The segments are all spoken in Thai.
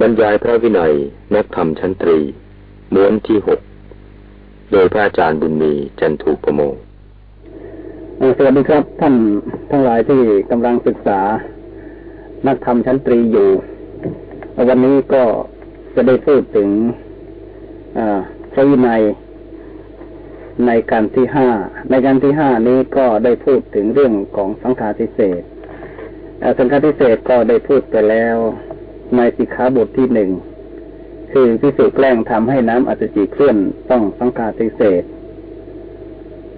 บรรยายพระวินัยนักธรรมชั้นตรีม้วนที่หกโดยพระอาจารย์บุญมีจันทูปโมสวัสดีครับ ท่านทั้งหลายที่กำลังศึกษา นักธรรมชั้นตรีอยู่ วันนี้ก็จะได้พูดถึงพระวินัยในการที่ห้า ในการที่ห้านี้ก็ได้พูดถึงเรื่องของสังฆาทิเศษสังฆาทิเศษก็ได้พูดไปแล้ว ในสิกขาบทที่หนึ่งคือพิสูจแกล้งทำให้น้ำอัจจิเคลื่อนต้องสังฆาทิเศษ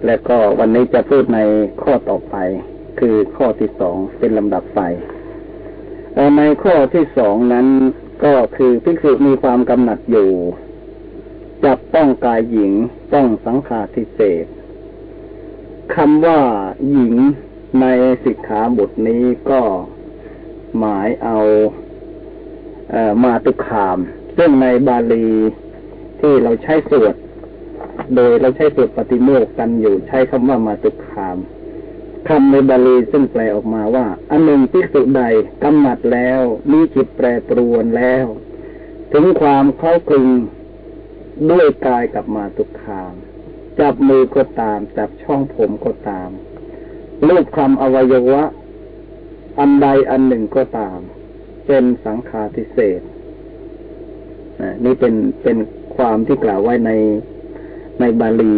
และก็วันนี้จะพูดในข้อต่อไป คือข้อที่สองเป็นลำดับไปในข้อที่สองนั้นก็คือพิสูจมีความกำหนัดอยู่จับต้องกายหญิงต้องสังขารทิเศษคำว่าหญิงในสิกขาบทนี้ก็หมายเอา มาตุคาม ซึ่งในบาลีที่เราใช้สวดโดยเราใช้สวดปฏิโมกกันอยู่ใช้คำว่ามาตุคามคำในบาลีซึ่งแปลออกมาว่า อันหนึ่งที่สุใดกำหนัดแล้วมีจิตแปรปรวนแล้ว ถึงความเข้าคลึงด้วยกายกับมาตุคาม จับมือก็ตาม จับช่องผมก็ตามรูปคำอวัยวะ อันใดอันหนึ่งก็ตาม เป็นสังขาริเศษนี่เป็นเป็นความที่กล่าวไว้ในในบาลี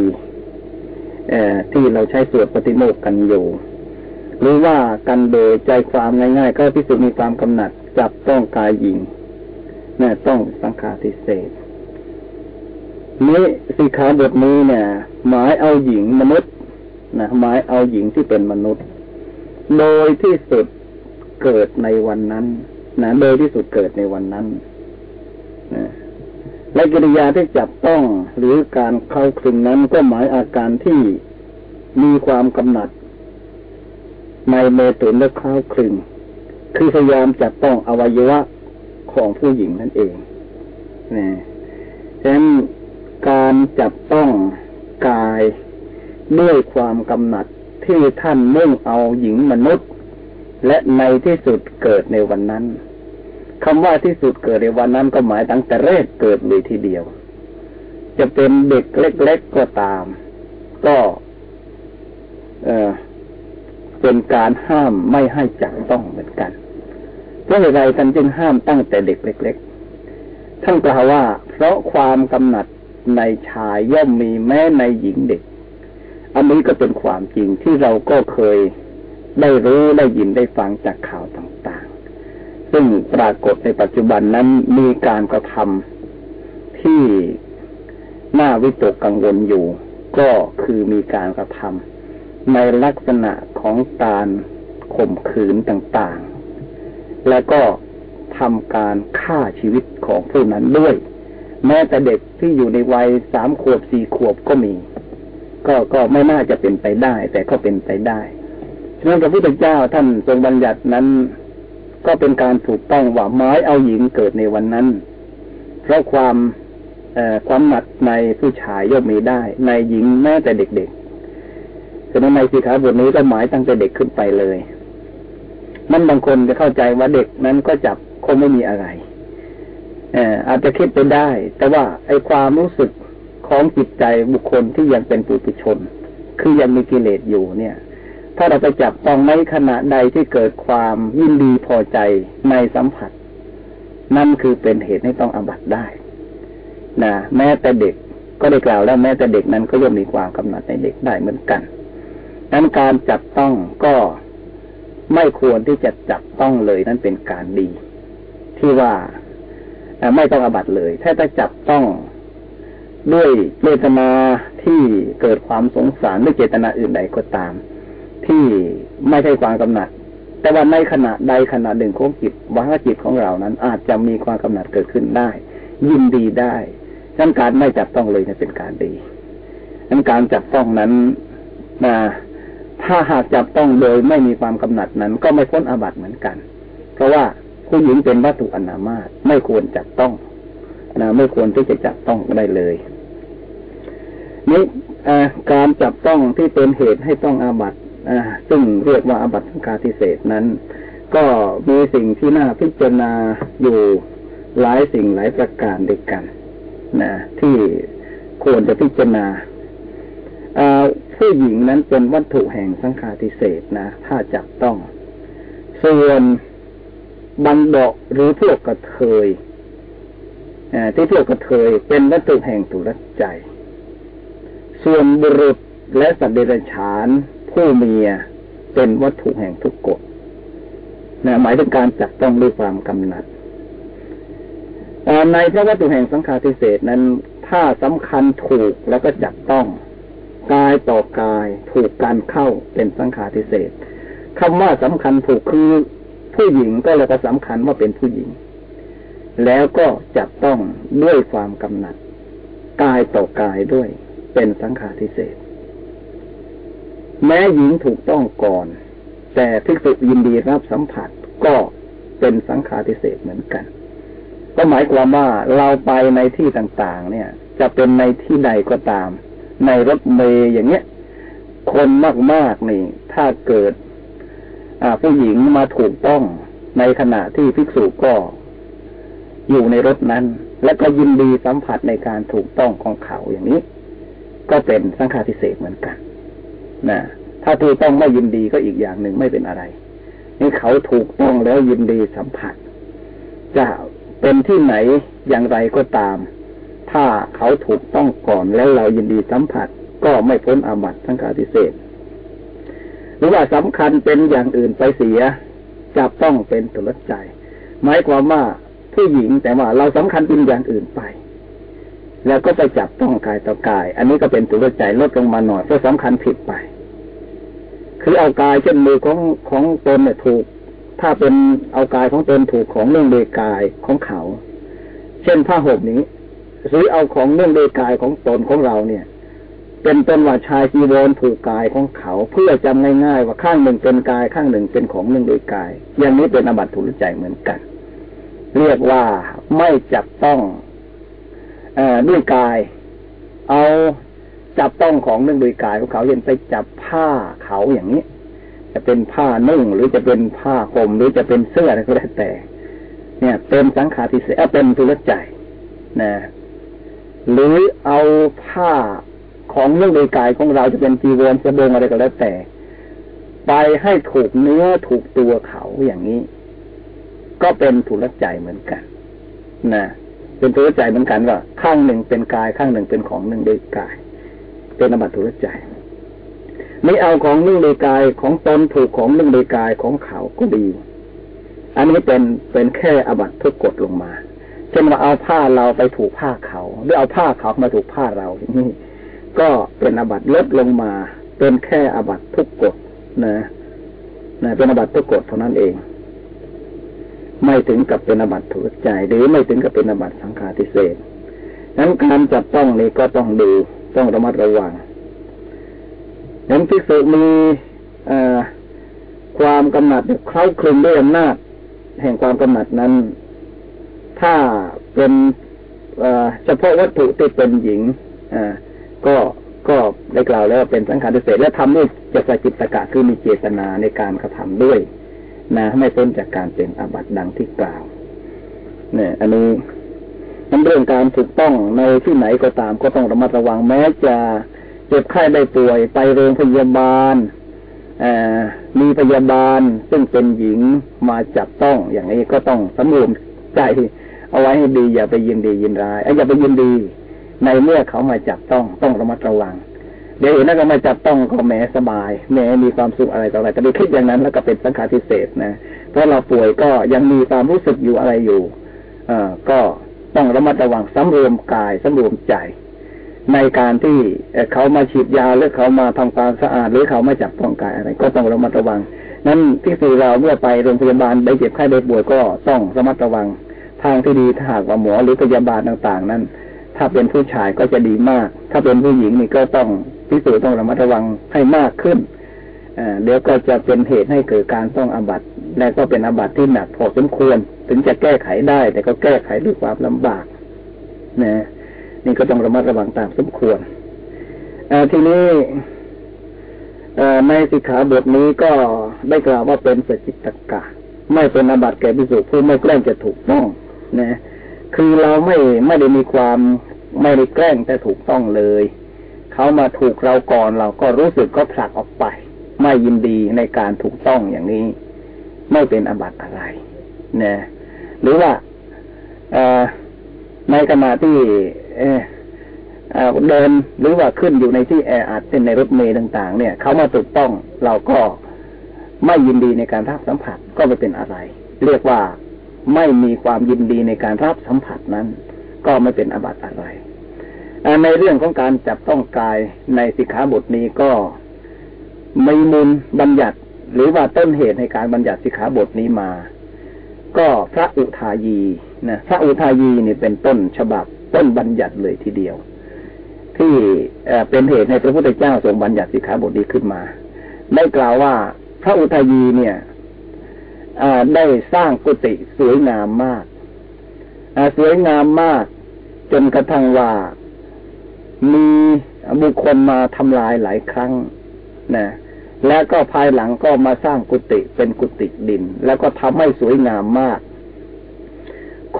ที่เราใช้สวดปฏิโมกกันอยู่ หรือว่ากันโดยใจความง่ายๆ ก็พิสูจมีความกำหนัด จับต้องกายหญิงนี่ต้องสังขาริเศษนี้สิขาบทนี้เนี่ย หมายเอาหญิงมนุษย์นะหมายเอาหญิงที่เป็นมนุษย์ โดยที่สุดเกิดในวันนั้น นะโดยที่สุดเกิดในวันนั้นนะและกิริยาที่จับต้องหรือการเข้าคลึงนั้นก็หมายอาการที่มีความกำหนัด ในเมตุนและเข้าคลึง คือพยายามจับต้องอวัยวะของผู้หญิงนั่นเองนะฉะนั้นการจับต้องกายด้วยความกำหนัดที่ท่านมุ่งเอาหญิงมนุษย์ และในที่สุดเกิดในวันนั้นคำว่าที่สุดเกิดในวันนั้นก็หมายตั้งแต่แรกเกิดเลยทีเดียว จะเป็นเด็กเล็กๆก็ตาม ก็ เออเป็นการห้ามไม่ให้จับต้องเหมือนกันเพราะอะไรท่านจึงห้ามตั้งแต่เด็กเล็ก ๆ ท่านกล่าวว่า เพราะความกำหนัดในชายย่อมมีแม้ในหญิงเด็ก อันนี้ก็เป็นความจริงที่เราก็เคย ได้รู้ได้ยินได้ฟังจากข่าวต่างๆ ซึ่งปรากฏในปัจจุบันนั้นมีการกระทำที่น่าวิตกกังวลอยู่ ก็คือมีการกระทำในลักษณะของการข่มขืนต่างๆ และก็ทำการฆ่าชีวิตของผู้นั้นด้วย แม้แต่เด็กที่อยู่ในวัยสามขวบสี่ขวบก็มี ก็ก็ไม่น่าจะเป็นไปได้ แต่ก็เป็นไปได้ ฉะนั้นพระพุทธเจ้าท่านทรงบัญญัตินั้น ก็เป็นการถูกต้องว่าไม้เอาหญิงเกิดในวันนั้น เพราะความความหมัดในผู้ชายย่อมมีได้ ในหญิงแม้แต่เด็กๆฉะนั้นในสิขาบทนี้ก็หมายตั้งแต่เด็กขึ้นไปเลย มันบางคนจะเข้าใจว่าเด็กนั้นก็จับคงไม่มีอะไรอาจจะคิดไปได้ แต่ว่าไอ้ความรู้สึกของจิตใจบุคคลที่ยังเป็นปุถุชน คือยังมีกิเลสอยู่เนี่ย ถ้าเราไปจับต้องในขณะใดที่เกิดความยินดีพอใจในสัมผัส นั่นคือเป็นเหตุให้ต้องอบัตได้นะแม้แต่เด็กก็ได้กล่าวแล้วแม้แต่เด็กนั้นก็ย่อมมีความกำหนัดในเด็กได้เหมือนกันนั้นการจับต้องก็ไม่ควรที่จะจับต้องเลยนั่นเป็นการดี ที่ว่าไม่ต้องอบัตเลยถ้าจะจับต้องด้วยเจตนาที่เกิดความสงสารด้วยเจตนาอื่นใดก็ตาม ที่ไม่ใช่ความกำหนัด แต่ว่าในขณะใดขณะหนึ่งของจิตวัฏจิตของเรานั้น อาจจะมีความกำหนัดเกิดขึ้นได้ ยินดีได้ดังการไม่จับต้องเลยจะเป็นการดีดังการจับต้องนั้นนะถ้าหากจับต้องโดยไม่มีความกำหนัดนั้น ก็ไม่พ้นอาบัติเหมือนกัน เพราะว่าผู้หญิงเป็นวัตถุอนามาตไม่ควรจับต้องนะไม่ควรที่จะจับต้องได้เลยนี่การจับต้องที่เป็นเหตุให้ต้องอาบัต ซึ่งเรียกว่าอบัตสังฆาทิเศษนั้น ก็มีสิ่งที่น่าพิจารณาอยู่หลายสิ่งหลายประการด้วยกันนะที่ควรจะพิจารณาผู้หญิงนั้นเป็นวัตถุแห่งสังขาทิเศษนะ ถ้าจับต้อง ส่วนบันดาหรือพวกกระเทยที่พวกกระเทยเป็นวัตถุแห่งตุลใจ ส่วนบุรุษและสัตว์เดรัจฉาน ผู้เมียเป็นวัตถุแห่งทุกกฎนะหมายถึงการจับต้องด้วยความกำหนัดในพระวัตถุแห่งสังขารทิเศษนั้น ถ้าสำคัญถูกแล้วก็จับต้องกายต่อกายถูกการเข้าเป็นสังขารทิเศษคำว่าสำคัญถูกคือผู้หญิงก็เลยก็สำคัญว่าเป็นผู้หญิง แล้วก็จับต้องด้วยความกำหนัดกายต่อกายด้วยเป็นสังขารทิเศษ แม้หญิงถูกต้องก่อน แต่ภิกษุยินดีรับสัมผัสก็เป็นสังขารทิเศษเหมือนกัน ก็หมายความว่าเราไปในที่ต่างๆ เนี่ย จะเป็นในที่ใดก็ตาม ในรถเมย์อย่างเงี้ย คนมากๆนี่ ถ้าเกิดผู้หญิงมาถูกต้องในขณะที่ภิกษุก็อยู่ในรถนั้น และก็ยินดีสัมผัสในการถูกต้องของเขาอย่างนี้ ก็เป็นสังฆาทิเศษเหมือนกัน นะถ้าถูกต้องไม่ยินดีก็อีกอย่างหนึ่งไม่เป็นอะไร นี่เขาถูกต้องแล้วยินดีสัมผัส จะเป็นที่ไหนอย่างไรก็ตาม ถ้าเขาถูกต้องก่อนแล้วเรายินดีสัมผัส ก็ไม่พ้นอาบัติสังฆาทิเศษหรือว่าสำคัญเป็นอย่างอื่นไปเสียจะต้องเป็นตุลใจ หมายความว่าผู้หญิงแต่ว่าเราสำคัญเป็นอย่างอื่นไป แล้วก็ไปจับต้องกายต่อกาย อันนี้ก็เป็นตุลใจลดลงมาหน่อยเพราะสำคัญผิดไป คือเอากายเช่นมือของของตนเนี่ยถูก ถ้าเป็นเอากายของตนถูกของเรื่องเดกายของเขา เช่นผ้าห่มนี้หรือเอาของเรื่องเดกายของตนของเราเนี่ย เป็นต้นว่าชายจีวรผูกกายของเขา เพื่อจำง่ายๆว่าข้างหนึ่งเป็นกายข้างหนึ่งเป็นของหนึ่งโดยกาย อย่างนี้เป็นอบัตถุลใจเหมือนกัน เรียกว่าไม่จับต้องอด้วยกาย เอา จับต้องของหนึ่งโดยกายของเขาเห็นไปจับผ้าเขาอย่างนี้ จะเป็นผ้านุ่งหรือจะเป็นผ้าห่มหรือจะเป็นเสื้ออะไรก็ได้แต่ เนี่ย เป็นสังขารที่เสียเป็นทุลใจนะหรือเอาผ้าของเรื่องในกายของเราจะเป็นจีวรจะบงอะไรก็แล้วแต่ ไปให้ถูกเนื้อถูกตัวเขาอย่างนี้ ก็เป็นทุลใจเหมือนกันนะเป็นทุลใจเหมือนกันว่าข้างหนึ่งเป็นกายข้างหนึ่งเป็นของหนึ่งในกาย เป็นอบัตทุลใจไม่เอาของนึ่งในกายของตนถูกของนึ่งในกายของเขาก็ดี อันนี้เป็นเป็นแค่อบัตทุกกฎลงมาเช่นว่าเอาผ้าเราไปถูกผ้าเขา หรือเอาผ้าเขามาถูกผ้าเราอย่างนี้ก็เป็นอบัตลดลงมา เป็นแค่อบัตทุกกฎนะนะเป็นอบัตทุกกฎเท่านั้นเอง ไม่ถึงกับเป็นอบัตถุใจหรือไม่ถึงกับเป็นอบัตสังฆาทิเศษนั้นการจับต้องนี้ก็ต้องดู ต้องระมัดระวังนั้นพิสุมีความกำหนัดเข้าคลุมด้วยอำนาจ แห่งความกำหนัดนั้น ถ้าเป็นเฉพาะวัตถุที่เป็นหญิงก็ก็ได้กล่าวแล้วเป็นสังขารเศษและทำด้วยจะสกิตกะคือมีเจตนาในการกระทำด้วยนะไม่พ้นจากการเป็นอาบัติดังที่กล่าว เนี่ย อันนี้ นันเรื่องการถูกต้องในที่ไหนก็ตามก็ต้องระมัดระวังแม้จะเจ็บไข้ได้ป่วยไปโรงพยาบาลมีพยาบาลซึ่งเป็นหญิงมาจับต้องอย่างนี้ก็ต้องสำรวมใจเอาไว้ให้ดีอย่าไปยินดียินร้ายอย่าไปยินดี ในเมื่อเขามาจับต้องต้องระมัดระวัง เดี๋ยวเห็นแล้วก็มาจับต้องก็แหมสบายแหมมีความสุขอะไรต่ออะไรแต่ไปคิดอย่างนั้นแล้วก็เป็นสังขารทิเศษนะเพราะเราป่วยก็ยังมีความรู้สึกอยู่อะไรอยู่ เอ่อก็ ต้องระมัดระวังสำรวมกายสำรวมใจ ในการที่เขามาฉีดยาหรือเขามาทำความสะอาด หรือเขามาจับต้องกายอะไร ก็ต้องระมัดระวัง นั้นที่สื่อเราเมื่อไปโรงพยาบาลได้เจ็บไข้ได้ป่วยก็ต้องระมัดระวัง ทางที่ดีถ้าหากว่าหมอหรือพยาบาลต่างๆ นั้น ถ้าเป็นผู้ชายก็จะดีมาก ถ้าเป็นผู้หญิงนี่ก็ต้องพิสูจน์ต้องระมัดระวังให้มากขึ้น เดี๋ยวก็จะเป็นเหตุให้เกิดการต้องอาบัตและก็เป็นอาบัตที่หนักพอสมควร ถึงจะแก้ไขได้ แต่ก็แก้ไขด้วยความลำบากนะนี่ก็ต้องระมัดระวังตามสมควรทีนี้ในสิกขาบทนี้ก็ได้กล่าวว่าเป็นสจิตตกะ ไม่เป็นอาบัติแก่พิสุผู้ไม่แกล้งจะถูกต้องนะคือเราไม่ไม่ได้มีความไม่ได้แกล้งแต่ถูกต้องเลย เขามาถูกเราก่อนเราก็รู้สึกก็ผลักออกไป ไม่ยินดีในการถูกต้องอย่างนี้ ไม่เป็นอบัตอะไรนะหรือว่าในขณะที่เดินหรือว่าขึ้นอยู่ในที่แออัดเป็นในรถเมล์ต่าง ๆ เนี่ยเขามาถูกต้องเราก็ไม่ยินดีในการรับสัมผัสก็ไม่เป็นอะไร เรียกว่าไม่มีความยินดีในการรับสัมผัสนั้น ก็ไม่เป็นอบัติอะไรในเรื่องของการจับต้องกายในสิกขาบทนี้ก็ ม่มุนบัญญัติ หรือว่าต้นเหตุในการบัญญัติสิกขาบทนี้มา ก็พระอุทายีนะพระอุทายีนี่เป็นต้นฉบับต้นบัญญัติเลยทีเดียว ที่เป็นเหตุในพระพุทธเจ้าทรงบัญญัติสิกขาบทนี้ขึ้นมา ได้กล่าวว่าพระอุทายีเนี่ยได้สร้างกุฏิสวยงามมากสวยงามมาก จนกระทั่งว่ามีบุคคลมาทำลายหลายครั้งนะ และก็ภายหลังก็มาสร้างกุฏิเป็นกุฏิดิน แล้วก็ทำให้สวยงามมาก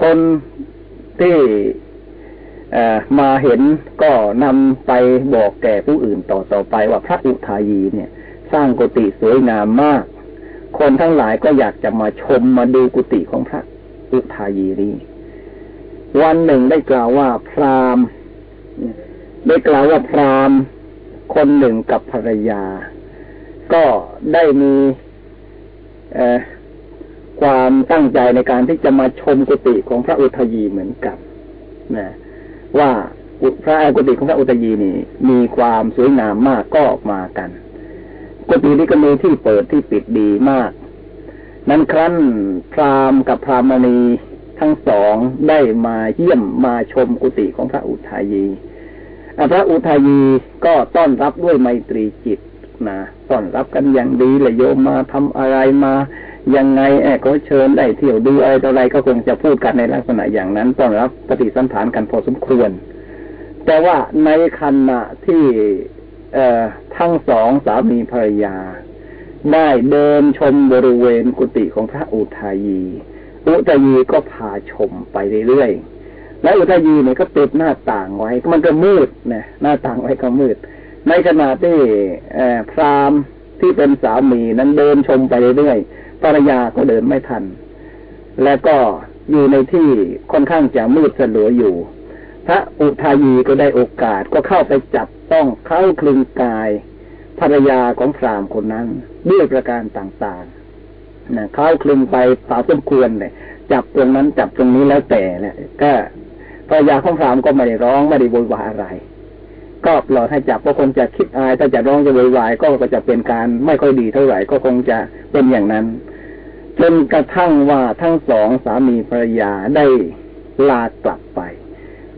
คนที่มาเห็นก็นำไปบอกแก่ผู้อื่นต่อต่อไปว่าพระอุทายีเนี่ย สร้างกุฏิสวยงามมาก คนทั้งหลายก็อยากจะมาชมมาดูกุฏิของพระอุทายีนี้วันหนึ่งได้กล่าวว่าพราหมณ์ได้กล่าวว่าพราหมณ์คนหนึ่งกับภรรยา ก็ได้มีความตั้งใจในการที่จะมาชมกุฏิของพระอุทยีเหมือนกันนะว่าพระกุฏิของพระอุทยีนี่ มีความสวยงามมากก็ออกมากันกุฏินี้ก็มีที่เปิดที่ปิดดีมาก นั้นครั้นพราหมณ์กับพรามณีทั้งสองได้มาเยี่ยมมาชมกุฏิของพระอุทายี พระอุทายีก็ต้อนรับด้วยไมตรีจิต นะต้อนรับกันอย่างดีเลยโยมมาทำอะไรมายังไงแอบก็เชิญได้เที่ยวดูอะไรต่ออะไรก็คงจะพูดกันในลักษณะอย่างนั้นต้อนรับปฏิสันฐานกันพอสมควร แต่ว่าในขณะที่เอ่อทั้งสองสามีภรรยา ได้เดินชมบริเวณกุฏิของพระอุทายี อุทายีก็พาชมไปเรื่อยๆแล้วอุทายีเนี่ยก็ติดหน้าต่างไว้มันก็มืดนะหน้าต่างไว้ก็มืด ในขณะที่พรามที่เป็นสามีนั้นเดินชมไปเรื่อยภรรยาก็เดินไม่ทัน แล้วก็อยู่ในที่ค่อนข้างจะมืดสลัวอยู่ พระอุทายีก็ได้โอกาสก็เข้าไปจับต้องเข้าคลึงกาย ภรรยาของพรามคนนั้นด้วยประการต่างๆนะเข้าคลึงไปสาวสมควรเลยจับตรงนั้นจับตรงนี้แล้วแต่แหละก็ภรรยาของพรามก็ไม่ได้ร้องไม่ได้โวยวายอะไร ก็ปลอยให้จับก็คงจะคิดอายถ้าจะร้องจะโวยวายก็จะเป็นการไม่ค่อยดีเท่าไหร่ก็คงจะเป็นอย่างนั้น จนกระทั่งว่าทั้งสองสามีภรรยาได้ลากลับไป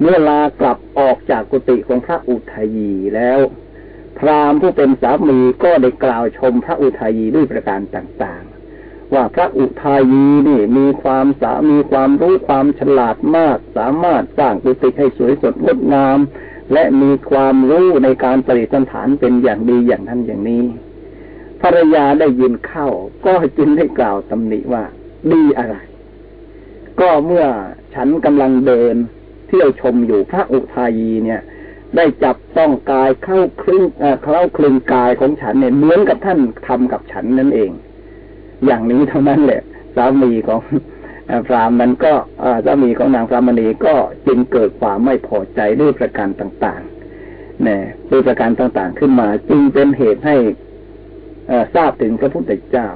เมื่อลากลับออกจากกุฏิของพระอุทัยีแล้ว พราหมณ์ผู้เป็นสามีก็ได้กล่าวชมพระอุทัยีด้วยประการต่างๆ ว่าพระอุทายีนี่มีความสามีความรู้ความฉลาดมาก สามารถสร้างกุฏิให้สวยสดงดงาม และมีความรู้ในการปริสันฐานเป็นอย่างดีอย่างนั้นอย่างนี้ ภรรยาได้ยินเข้า ก็จึงได้กล่าวตำหนิว่า ดีอะไร ก็เมื่อฉันกำลังเดิน เที่ยวชมอยู่พระอุทายีเนี่ย ได้จับต้องกายเข้าคลึงเข้าคลึงกายของฉันเนี่ยเหมือนกับท่านทำกับฉันนั่นเอง อย่างนี้เท่านั้นแหละสามีของ พรามนั้นก็สามีของนางพรามณีก็จึงเกิดความไม่พอใจด้วยประการต่างๆเนี่ยด้วยประการต่างๆขึ้นมา จึงเป็นเหตุให้ทราบถึงพระพุทธเจ้า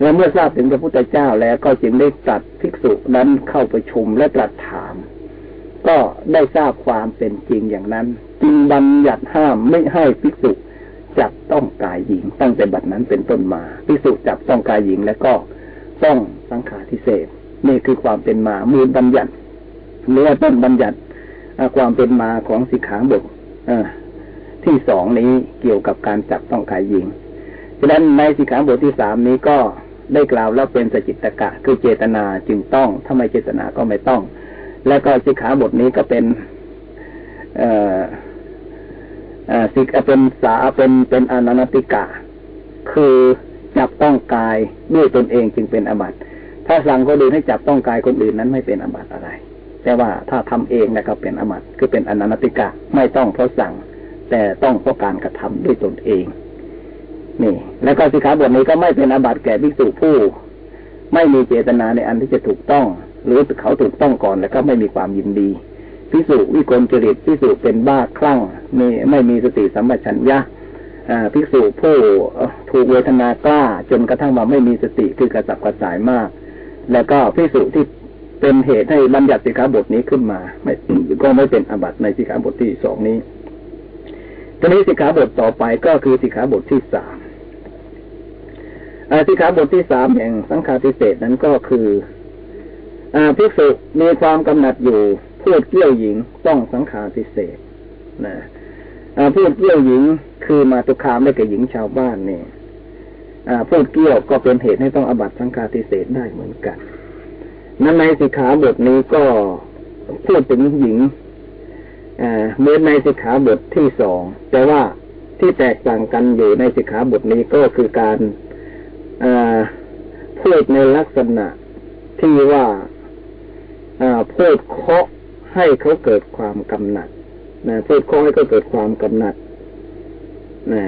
และเมื่อทราบถึงพระพุทธเจ้าแล้วก็จึงได้ตรัสภิกษุนั้นเข้าประชุมและตรัสถาม ก็ได้ทราบความเป็นจริงอย่างนั้น จึงบัญญัติห้ามไม่ให้ภิกษุจับต้องกายหญิง ตั้งแต่บัดนั้นเป็นต้นมาพิสุจับต้องกายหญิงแล้วก็ ต้องสังขารทิเศษนี่คือความเป็นมามูลบัญญัติหรือต้นบัญญัติความเป็นมาของสิกขาบทที่สองนี้เกี่ยวกับการจับต้องกายหญิงฉะนั้นในสิกขาบทที่สามนี้ก็ได้กล่าวแล้วเป็นสจิตตกะ คือเจตนาจึงต้องถ้าไม่เจตนาก็ไม่ต้อง แล้วก็สิกขาบทนี้ก็เป็นเอ่อสิกเป็นสาเป็นเป็นอนันติกะ คือ จับต้องกายด้วยตนเองจึงเป็นอบัติถ้าสั่งคนอื่นให้จับต้องกายคนอื่นนั้นไม่เป็นอบัติอะไร แต่ว่าถ้าทำเองนะครับเป็นอมัตคือเป็นอนันติกะไม่ต้องเพราะสั่ง แต่ต้องเพราะการกระทำด้วยตนเอง นี่ แล้วก็สิขาบทนี้ก็ไม่เป็นอบัตแก่ภิกษุผู้ ไม่มีเจตนาในอันที่จะถูกต้อง หรือเขาถูกต้องก่อนแล้วก็ไม่มีความยินดีพิสุวิกลจริตพิสุเป็นบ้าคลั่งมีไม่มีสติสัมปชัญญะ ภิกษุผู้ถูกเวทนากล้าจนกระทั่งว่าไม่มีสติคือกระสับกระส่ายมาก แล้วก็ภิกษุที่เป็นเหตุให้บัญญัติสิกขาบทนี้ขึ้นมาไม่ก็ไม่เป็นอบัตในสิกขาบทที่สองนี้ทีนี้สิกขาบทต่อไปก็คือสิกขาบทที่สามสิกขาบทที่สามแห่งสังฆาทิเศษนั้นก็คืออภิกษุมีความกำหนัดอยู่พูดเกี่ยวหญิงต้องสังฆาทิเศษนะ พูดเกี่ยวหญิงคือมาตุคามได้แก่หญิงชาวบ้านเนี่ยพูดเกี่ยวก็เป็นเหตุให้ต้องอบัตสังฆาทิเศษได้เหมือนกัน นั้นในสิกขาบทนี้ก็พูดถึงหญิงเมื่อในสิกขาบทที่สองแต่ว่าที่แตกต่างกันอยู่ในสิกขาบทนี้ก็คือการพูดในลักษณะที่ว่าพูดเคาะให้เขาเกิดความกำหนัด นะพูดเคาะให้เขาเกิดความกำหนัดนะ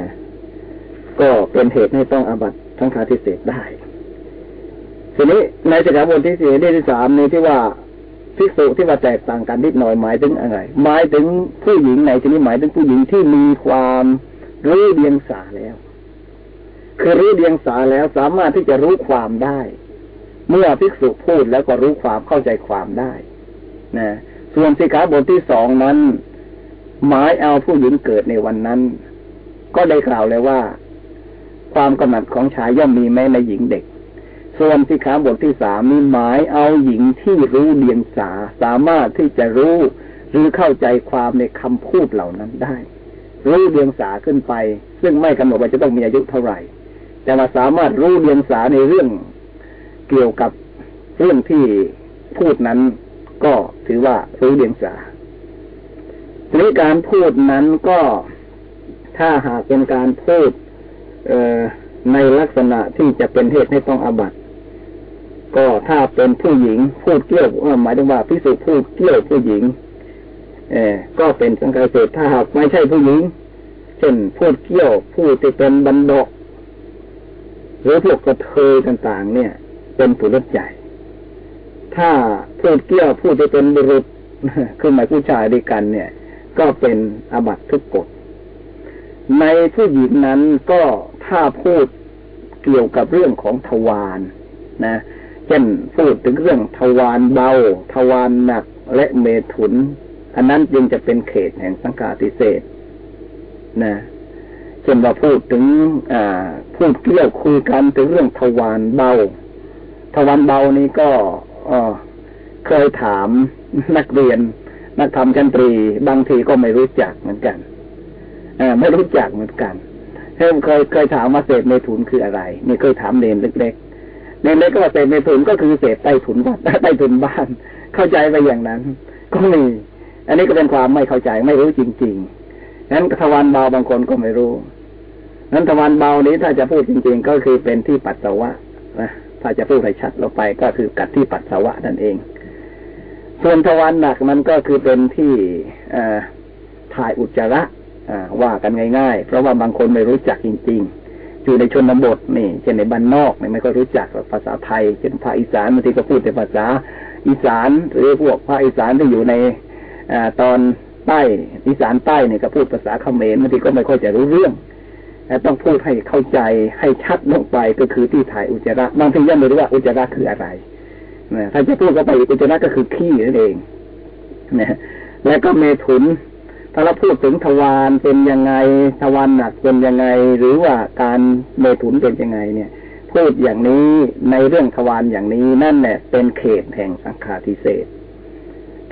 ก็เป็นเหตุให้ต้องอาบัตทั้งคาทิเศษได้ ทีนี้ในสิกขาบทที่สี่ที่สามนี้ที่ว่าภิกษุที่ว่าแตกต่างกันนิดหน่อยหมายถึงอะไร หมายถึงผู้หญิงในที่นี้หมายถึงผู้หญิงที่มีความรู้เดียงสาแล้ว คือรู้เดียงสาแล้วสามารถที่จะรู้ความได้ เมื่อภิกษุพูดแล้วก็รู้ความเข้าใจความได้นะส่วนสิกขาบทที่สองนั้น หมายเอาผู้หญิงเกิดในวันนั้น ก็ได้กล่าวเลยว่า ความกำหนัดของชายย่อมมีแม้ในหญิงเด็ก ส่วนสิกขาบทที่สามีหมายเอาหญิงที่รู้เดียงสาสามารถที่จะรู้หรือเข้าใจความในคำพูดเหล่านั้นได้ รู้เดียงสาขึ้นไป ซึ่งไม่กำหนดว่าจะต้องมีอายุเท่าไหร่ แต่ว่าสามารถรู้เดียงสาในเรื่องเกี่ยวกับเรื่องที่พูดนั้นก็ถือว่ารู้เดียงสา ทีนี้การพูดนั้นก็ถ้าหากเป็นการพูดในลักษณะที่จะเป็นเหตุให้ต้องอาบัติก็ถ้าเป็นผู้หญิงพูดเกี่ยวหมายถึงว่าพิสูจพูดเกี่ยวผู้หญิง เออก็เป็นสังกัดเศษถ้าหากไม่ใช่ผู้หญิง เช่นพูดเกี่ยวผู้ที่เป็นบันดกหรือพวกกระเทยต่างๆ เนี่ย เป็นผู้รับใหญ่ ถ้าพูดเกี่ยวผู้ที่เป็นบุรุษคือหมายผู้ชายด้วยกันเนี่ย ก็เป็นอบัตทุกกฎ ในผู้หญิงนั้นก็ถ้าพูดเกี่ยวกับเรื่องของทวารนะ เช่นพูดถึงเรื่องทวารเบา ทวารหนักและเมถุน อันนั้นจึงจะเป็นเขตแห่งสังฆาติเศษนะเช่นว่าพูดถึงอ่าพูดเกี่ยวคุยกันถึงเรื่องทวารเบา ทวารเบานี้ก็เคยถามนักเรียน นักธรรมชั้นตรี บางทีก็ไม่รู้จักเหมือนกันอไม่รู้จักเหมือนกันเพิ่มเคยเคยถามมาเศษในถุนคืออะไร นี่เคยถามเนนเล็กๆเนนเล็กก็ว่าเศษในถุนก็คือเศษใต้ถุนบ้านใต้ถุนบ้าน เข้าใจไปอย่างนั้น ก็มีอันนี้ก็เป็นความไม่เข้าใจไม่รู้จริงๆนั้นทวารเบาบางคนก็ไม่รู้นั้นทวารเบานี้ถ้าจะพูดจริง ๆ ก็คือเป็นที่ปัสสาวะนะถ้าจะพูดให้ชัดลงไปก็คือกัดที่ปัสสาวะนั่นเอง ส่วนทวารหนักมันก็คือเป็นที่ถ่ายอุจจาระว่ากันง่าย ๆ เพราะว่าบางคนไม่รู้จักจริง ๆ อยู่ในชนบทนี่เช่นในบ้านนอกไม่ค่อยรู้จักภาษาไทยเช่นภาคอีสานบางทีก็พูดแต่ภาษาอีสานหรือพวกภาคอีสานที่อยู่ในอตอนใต้อีสานใต้เนี่ยก็พูดภาษาเขมรบางทีก็ไม่ค่อยจะรู้เรื่องต้องพูดให้เข้าใจให้ชัดลงไปก็คือที่ถ่ายอุจจาระบางทียังไม่รู้ว่าอุจจาระคืออะไร นะถ้าจะพูดก็ไปอุจจาระก็คือขี้นั่นเองนะแล้วก็เมถุน ถ้าเราพูดถึงทวารเป็นยังไงทวารหนักเป็นยังไง หรือว่าการเมถุนเป็นยังไง เนี่ย พูดอย่างนี้ในเรื่องทวารอย่างนี้นั่นแหละเป็นเขตแห่งสังขารทิเศษ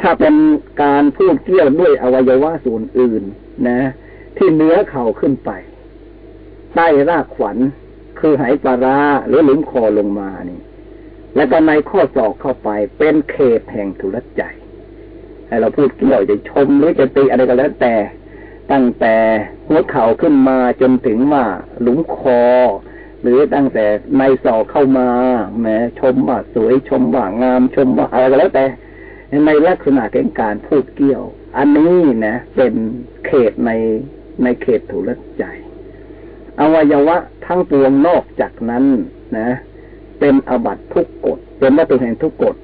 ถ้าเป็นการพูดเกี่ยวด้วยอวัยวะส่วนอื่นนะ ที่เนื้อเข่าขึ้นไป ใต้รากขวัญคือหายปลาราหรือหลุมคอลงมานี่ แล้วก็ในข้อศอกเข้าไปเป็นเขตแห่งทุรใจให้เราพูดเกี่ยวจะชมหรือจะตีอะไรก็แล้วแต่ ตั้งแต่หัวเข่าขึ้นมาจนถึงว่าหลุมคอ หรือตั้งแต่ในศอกเข้ามาแหมชมว่าสวยชมว่างามชมว่าอะไรก็แล้วแต่ ในลักษณะของการพูดเกี่ยว อันนี้นะเป็นเขตในในเขตถูรใจอวัยวะทั้งปวงนอกจากนั้นนะ เป็นอบัตทุกกฎเป็นวัตถุแห่งทุกกฎ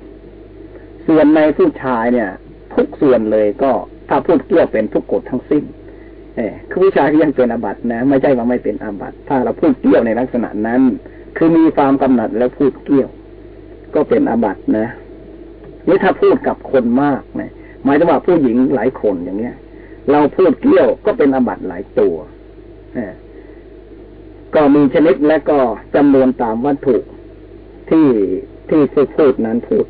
ส่วนในผู้ชายเนี่ย ทุกส่วนเลยก็ถ้าพูดเกี่ยวเป็นทุกกฎทั้งสิ้นเออคือผู้ชายก็ยังเป็นอบัตนะ ไม่ใช่ว่าไม่เป็นอบัตถ้าเราพูดเกี่ยวในลักษณะนั้น คือมีความกำหนัดแล้วพูดเกี่ยว ก็เป็นอบัตนะนี่ถ้าพูดกับคนมากนะหมายถึงว่าผู้หญิงหลายคนอย่างเงี้ย เราพูดเกี่ยวก็เป็นอบัตหลายตัวก็มีชนิดและก็จำนวนตามวัตถุ ที่ที่พูดนั้นพูด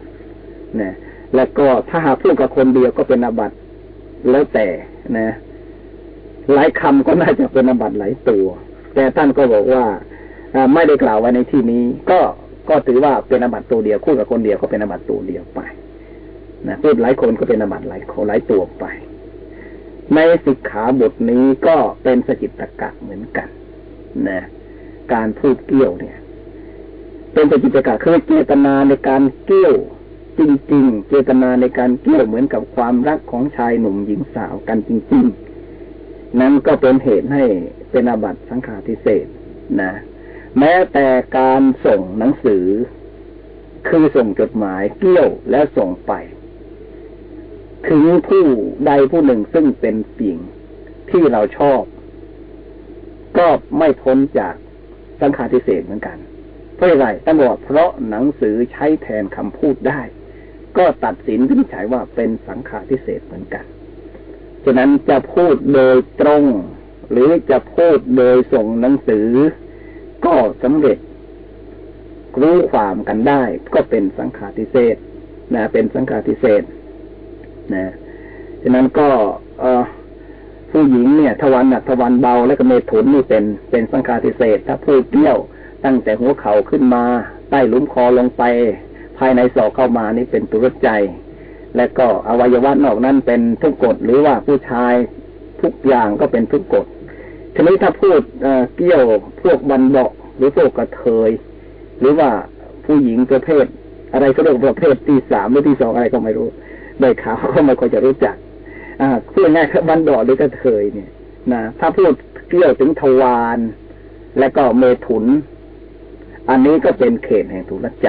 นะแล้วก็ถ้าหากพูดกับคนเดียวก็เป็นอบัตแล้วแต่นะ หลายคำก็น่าจะเป็นอบัตหลายตัว แต่ท่านก็บอกว่าไม่ได้กล่าวไว้ในที่นี้ ก็ก็ถือว่าเป็นอบัตตัวเดียวคู่กับคนเดียวก็เป็นอบัตตัวเดียวไปนะพูดหลายคนก็เป็นอบัตหลายคนหลายตัวไป ในสิกขาบทนี้ก็เป็นสจิตตะกะเหมือนกันนะการพูดเกี่ยวเนี่ย เป็นสจิตตกะคือเจตนาในการเกี่ยวจริงๆ เจตนาในการเกี่ยวเหมือนกับความรักของชายหนุ่มหญิงสาวกันจริง ๆ นั้นก็เป็นเหตุให้เป็นอาบัติสังฆาทิเศษนะ แม้แต่การส่งหนังสือ คือส่งจดหมายเกี่ยวและส่งไป ถึงผู้ใดผู้หนึ่งซึ่งเป็นสิ่งที่เราชอบ ก็ไม่พ้นจากสังฆาทิเศษเหมือนกัน เพราะอะไรตั้งบอกเพราะหนังสือใช้แทนคำพูดได้ ก็ตัดสินวินิจฉัยว่าเป็นสังฆารทิเศษเหมือนกัน ฉะนั้นจะพูดโดยตรง หรือจะพูดโดยส่งหนังสือ ก็สำเร็จ รู้ความกันได้ ก็เป็นสังฆารทิเศษนะเป็นสังฆารทิเศษนะฉะนั้นก็เอผู้หญิงเนี่ยทวันหนักทวันเบาและก็เมถุนนี่เป็นเป็นสังฆาทิเศษถ้าพูดเกี้ยว ตั้งแต่หัวเข่าขึ้นมา ใต้ลุมคอลงไป ภายในศอกเข้ามานี่เป็นตุรใจ และก็อวัยวะนอกนั้นเป็นทุกกฎหรือว่าผู้ชายทุกอย่างก็เป็นทุกกฎทีนี้ถ้าพูดเกี่ยวพวกบันเบาหรือพวกกระเทย หรือว่าผู้หญิงประเภท อะไรก็เรียกประเภทที่สามหรือที่สองอะไรก็ไม่รู้โดยข่าวก็ไม่ค่อยจะรู้จัก อ่าพูดง่ายๆบันดอหรือกระเทยเนี่ยนะถ้าพูดเกี่ยวถึงทวารและก็เมถุน อันนี้ก็เป็นเขตแห่งทุรใจ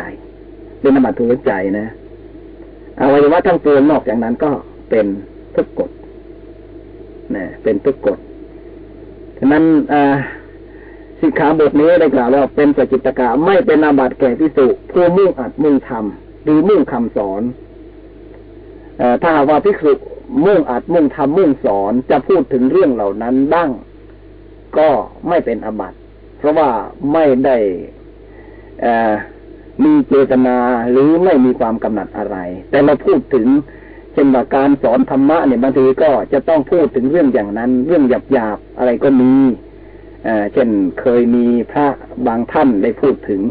เป็นนบัตทุรใจนะอวัยวะทั้งปวงนอกจากนั้นก็เป็นทุกกฎนะเป็นทุกกฎฉะนั้นสิกขาบทนี้ได้กล่าวว่าเป็นสจิตกะไม่เป็นอาบัติแก่พิสุผู้มุ่งอัดมุ่งทำหรือมุ่งคำสอนอถ้าว่าภิกษุมุ่งอัดมุ่งทำมุ่งสอนจะพูดถึงเรื่องเหล่านั้นบ้าง ก็ไม่เป็นอาบัติเพราะว่าไม่ได้ มีเจตนาหรือไม่มีความกำหนัดอะไร แต่เราพูดถึงเช่นว่าการสอนธรรมะเนี่ยบางทีก็จะต้องพูดถึงเรื่องอย่างนั้น เรื่องหยาบหยาบอะไรก็มีเช่นเคยมีพระบางท่านได้พูดถึง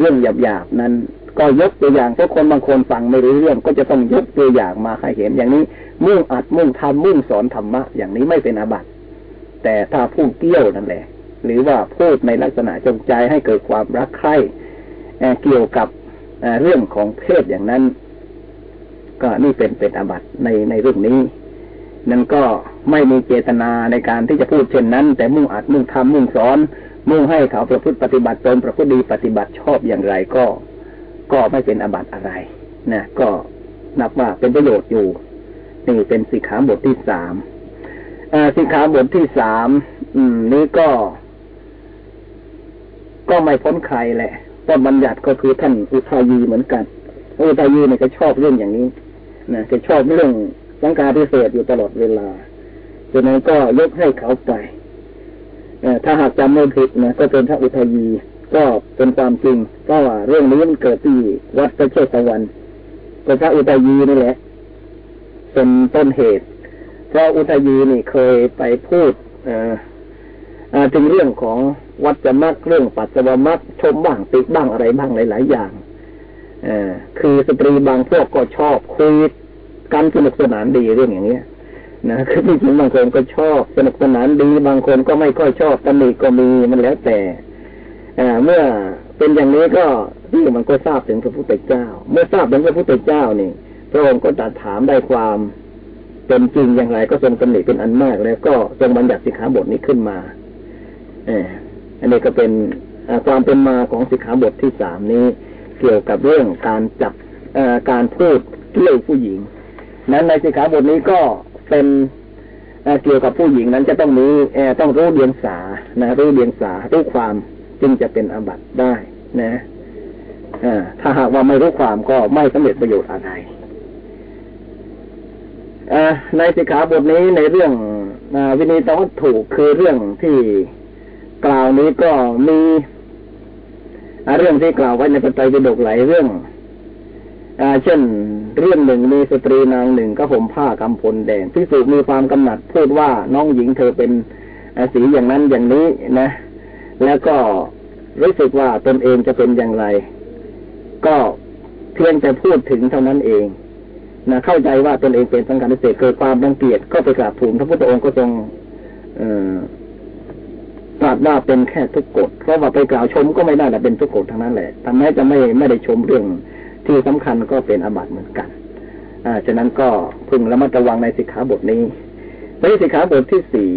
เรื่องหยาบหยาบนั้น ก็ยกตัวอย่างเพราะคนบางคนฟังไม่รู้เรื่อง ก็จะต้องยกตัวอย่างมาให้เห็นอย่างนี้มุ่งอัดมุ่งทำมุ่งสอนธรรมะ อย่างนี้ไม่เป็นอาบัติแต่ถ้าพูดเกี้ยวนั่นแหละ หรือว่าพูดในลักษณะจงใจให้เกิดความรักใคร่ เกี่ยวกับเรื่องของเพศอย่างนั้น ก็นี่เป็นเป็นอาบัตในในเรื่องนี้นั่นก็ไม่มีเจตนาในการที่จะพูดเช่นนั้น แต่มุ่งอัดมุ่งทำมุ่งสอน มุ่งให้เขาประพฤติปฏิบัติตนประพฤติดีปฏิบัติชอบอย่างไรก็ ก็ไม่เป็นอาบัตอะไรนะก็นับว่าเป็นประโยชน์อยู่ นี่เป็นสิกขาบทที่สามสิกขาบทที่สามอืมนี้ก็ ก็ไม่พ้นใครแหละ ต้นบัญญัติก็คือท่านอุทายีเหมือนกันอุทายีเนี่ยก็ชอบเรื่องอย่างนี้นะก็ชอบเรื่องสังการพิเศษอยู่ตลอดเวลาดังนั้นก็ยกให้เขาไปถ้าหากจำไม่ผิดนะก็เป็นพระอุทายีก็เป็นความจริงก็ว่าเรื่องนี้มันเกิดที่วัดพระเชตวันก็พระอุทายีนี่แหละ เป็นต้นเหตุ เพราะอุทายีนี่เคยไปพูดอ ถึงเรื่องของวัจมักเรื่องปัสสาวมักชมบ้างติดบ้างอะไรบ้างหลาย ๆ อย่างอคือสตรีบางพวกก็ชอบคุยกันสนุกสนานดีเรื่องอย่างเนี้ยนะคือจริงบางคนก็ชอบสนุกสนานดีบางคนก็ไม่ค่อยชอบตำหนิก็มีมันแล้วแต่เมื่อเป็นอย่างนี้ก็ที่มันก็ทราบถึงพระพุทธเจ้า เมื่อทราบถึงพระพุทธเจ้านี่พระองค์ก็ตรัสถามได้ความเป็นจริงอย่างไรก็ทรงตำหนิเป็นอันมาก แล้วก็ทรงบัญญัติสิกขาบทนี้ขึ้นมา อันนี้ก็เป็นความเป็นมาของสิกขาบทที่สามนี้ เกี่ยวกับเรื่องการจับการพูดเรื่องผู้หญิง นั้นในสิกขาบทนี้ก็เป็นเกี่ยวกับผู้หญิงนั้นจะต้องมีต้องรู้เดียงสานะรู้เดียงสารู้ความจึงจะเป็นอบัตได้นะถ้าหากว่าไม่รู้ความก็ไม่สำเร็จประโยชน์อะไรในสิกขาบทนี้ในเรื่องวินีตวัตถุคือเรื่องที่ กล่าวนี้ก็มีเรื่องที่กล่าวไว้ในปัจจัยปิฎกหลายเรื่องเช่น เรื่องหนึ่งมีสตรีนางหนึ่งก็ห่มผ้ากำพลแดงพิสูจมีความกำหนัดพูดว่าน้องหญิงเธอเป็นสีอย่างนั้นอย่างนี้นะ แล้วก็รู้สึกว่าตนเองจะเป็นอย่างไร ก็เพียงแต่พูดถึงเท่านั้นเองนะเข้าใจว่าตนเองเป็นสังฆาธิเศษเกิดความรังเกียจก็ไปกราบทูลพระพุทธองค์ก็ทรง ตรัสว่าเป็นแค่ทุกกฎเพราะว่าไปกล่าวชมก็ไม่ได้แต่เป็นทุกกฎทั้งนั้นแหละทำให้จะไม่ไม่ได้ชมเรื่องที่สำคัญก็เป็นอบัตเหมือนกันอ่าฉะนั้นก็พึงระมัดระวังในสิกขาบทนี้ในสิกขาบทที่สี่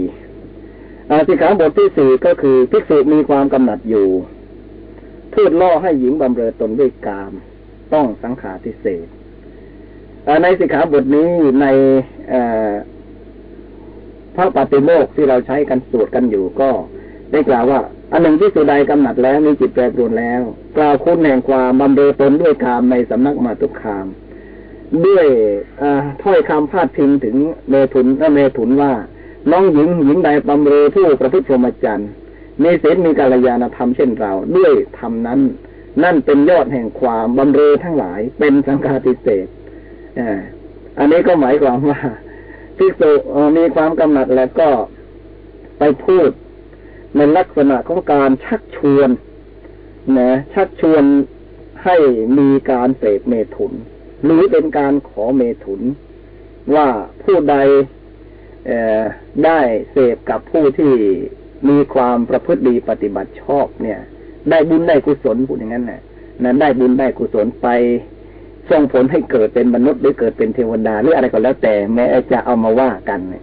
สิกขาบทที่สี่ก็คือภิกษุมีความกำหนัดอยู่พูดล่อให้หญิงบำเรอตนด้วยกาม ต้องสังขาทิเศษในสิกขาบทนี้ในพระปฏิโมกที่เราใช้กันสวดกันอยู่ก็ ได้กล่าวว่า อันหนึ่งที่สุดใดกำหนัดแล้วมีจิตแปรปรวนแล้ว กล่าวคุณแห่งความบำเรอตนด้วยคามในสำนักมาตุคาม ด้วยถ้อยคำพาดพิงถึงเมถุนและเมถุนว่า น้องหญิงหญิงใดบำเรอผู้ประพฤติพรหมจรรย์มีศีลมีกาลยานธรรมเช่นเรา ด้วยธรรมนั้น นั่นเป็นยอดแห่งความบำเรอทั้งหลาย เป็นสังฆาติเศษอันนี้ก็หมายความว่าภิกษุมีความกำหนัดแล้วก็ไปพูด ในลักษณะของการชักชวนนะชักชวนให้มีการเสพเมถุน หรือเป็นการขอเมถุน ว่าผู้ใดได้เสพกับผู้ที่มีความประพฤติดีปฏิบัติชอบเนี่ย ได้บุญได้กุศลพูดอย่างนั้นนะนั้นได้บุญได้กุศลไปส่งผลให้เกิดเป็นมนุษย์หรือเกิดเป็นเทวดาหรืออะไรก็แล้วแต่แม้จะเอามาว่ากันนี่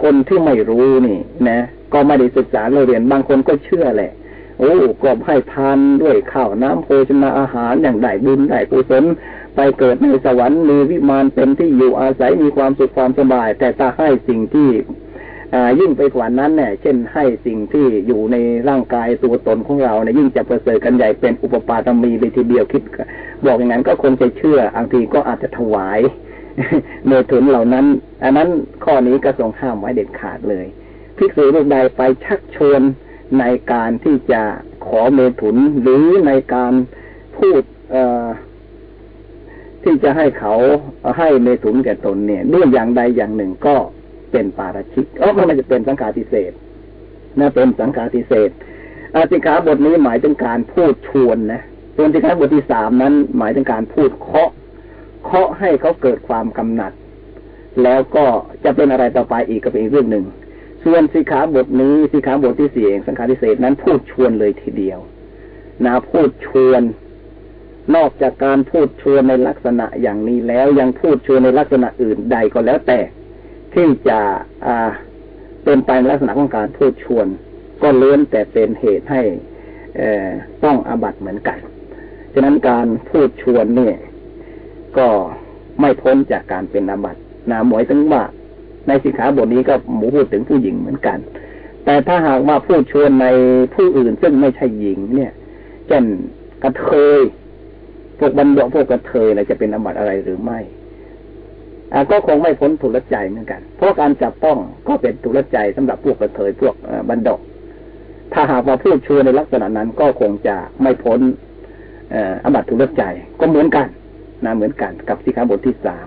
คนที่ไม่รู้นี่ นะก็ไม่ได้ศึกษาเราเรียนบางคนก็เชื่อแหละ โอ้ก็ให้ทานด้วยข้าวน้ำโภชนาอาหารอย่างได้บุญได้กุศลไปเกิดในสวรรค์มีวิมานเป็นที่อยู่อาศัยมีความสุขความสบาย แต่ถ้าให้สิ่งที่ยิ่งไปกว่านั้นเนี่ยเช่นให้สิ่งที่อยู่ในร่างกายตัวตนของเราเนี่ยยิ่งจะประเสริฐกันใหญ่เป็นอุปปาตมีเลยทีเดียวคิด บอกอย่างนั้นก็คงจะเชื่อบางทีก็อาจจะถวาย เมถุนเหล่านั้น อันนั้นข้อนี้ก็ทรงห้ามไว้เด็ดขาดเลยภิกษุรูปใดไปชักชวนในการที่จะขอเมถุนหรือในการพูดเอที่จะให้เขาให้เมถุนแก่ตนเนี่ยด้วยอย่างใดอย่างหนึ่งก็เป็นปาราชิกอ๋อมันจะเป็นสังฆาทิเศษนะเป็นสังฆาทิเศษอาติขาบทนี้หมายถึงการพูดชวนนะส่วนสิกขาบทที่สามนั้น หมายถึงการพูดเคาะ เคาะให้เขาเกิดความกำหนัด แล้วก็จะเป็นอะไรต่อไปอีกก็เป็นอีกเรื่องหนึ่ง ส่วนสิขาบทนี้สิขาบทที่สี่สังฆาทิเศษนั้นพูดชวนเลยทีเดียวนะพูดชวนนอกจากการพูดชวนในลักษณะอย่างนี้แล้วยังพูดชวนในลักษณะอื่นใดก็แล้วแต่ ที่จะอ่าเป็นไปในลักษณะของการพูดชวน ก็เลื่อนแต่เป็นเหตุให้ต้องอาบัตเหมือนกัน ฉะนั้นการพูดชวนเนี่ย ก็ไม่พ้นจากการเป็นอาบัตนาหมายถึงว่าในสิกขาบทนี้ก็หมูพูดถึงผู้หญิงเหมือนกัน แต่ถ้าหากว่าพูดชวนในผู้อื่นซึ่งไม่ใช่หญิง เนี่ยเช่นกระเทยพวกบันดาพวกกระเทยจะเป็นอาบัตอะไรหรือไม่ก็คงไม่พ้นทุลใจเหมือนกัน เพราะการจับต้องก็เป็นทุลใจสำหรับพวกกระเทยพวกบันดกถ้าหากว่าพูดชวนในลักษณะนั้นก็คงจะไม่พ้นอบัตทุลใจก็เหมือนกัน นะเหมือนกันกับสิกขาบทที่สาม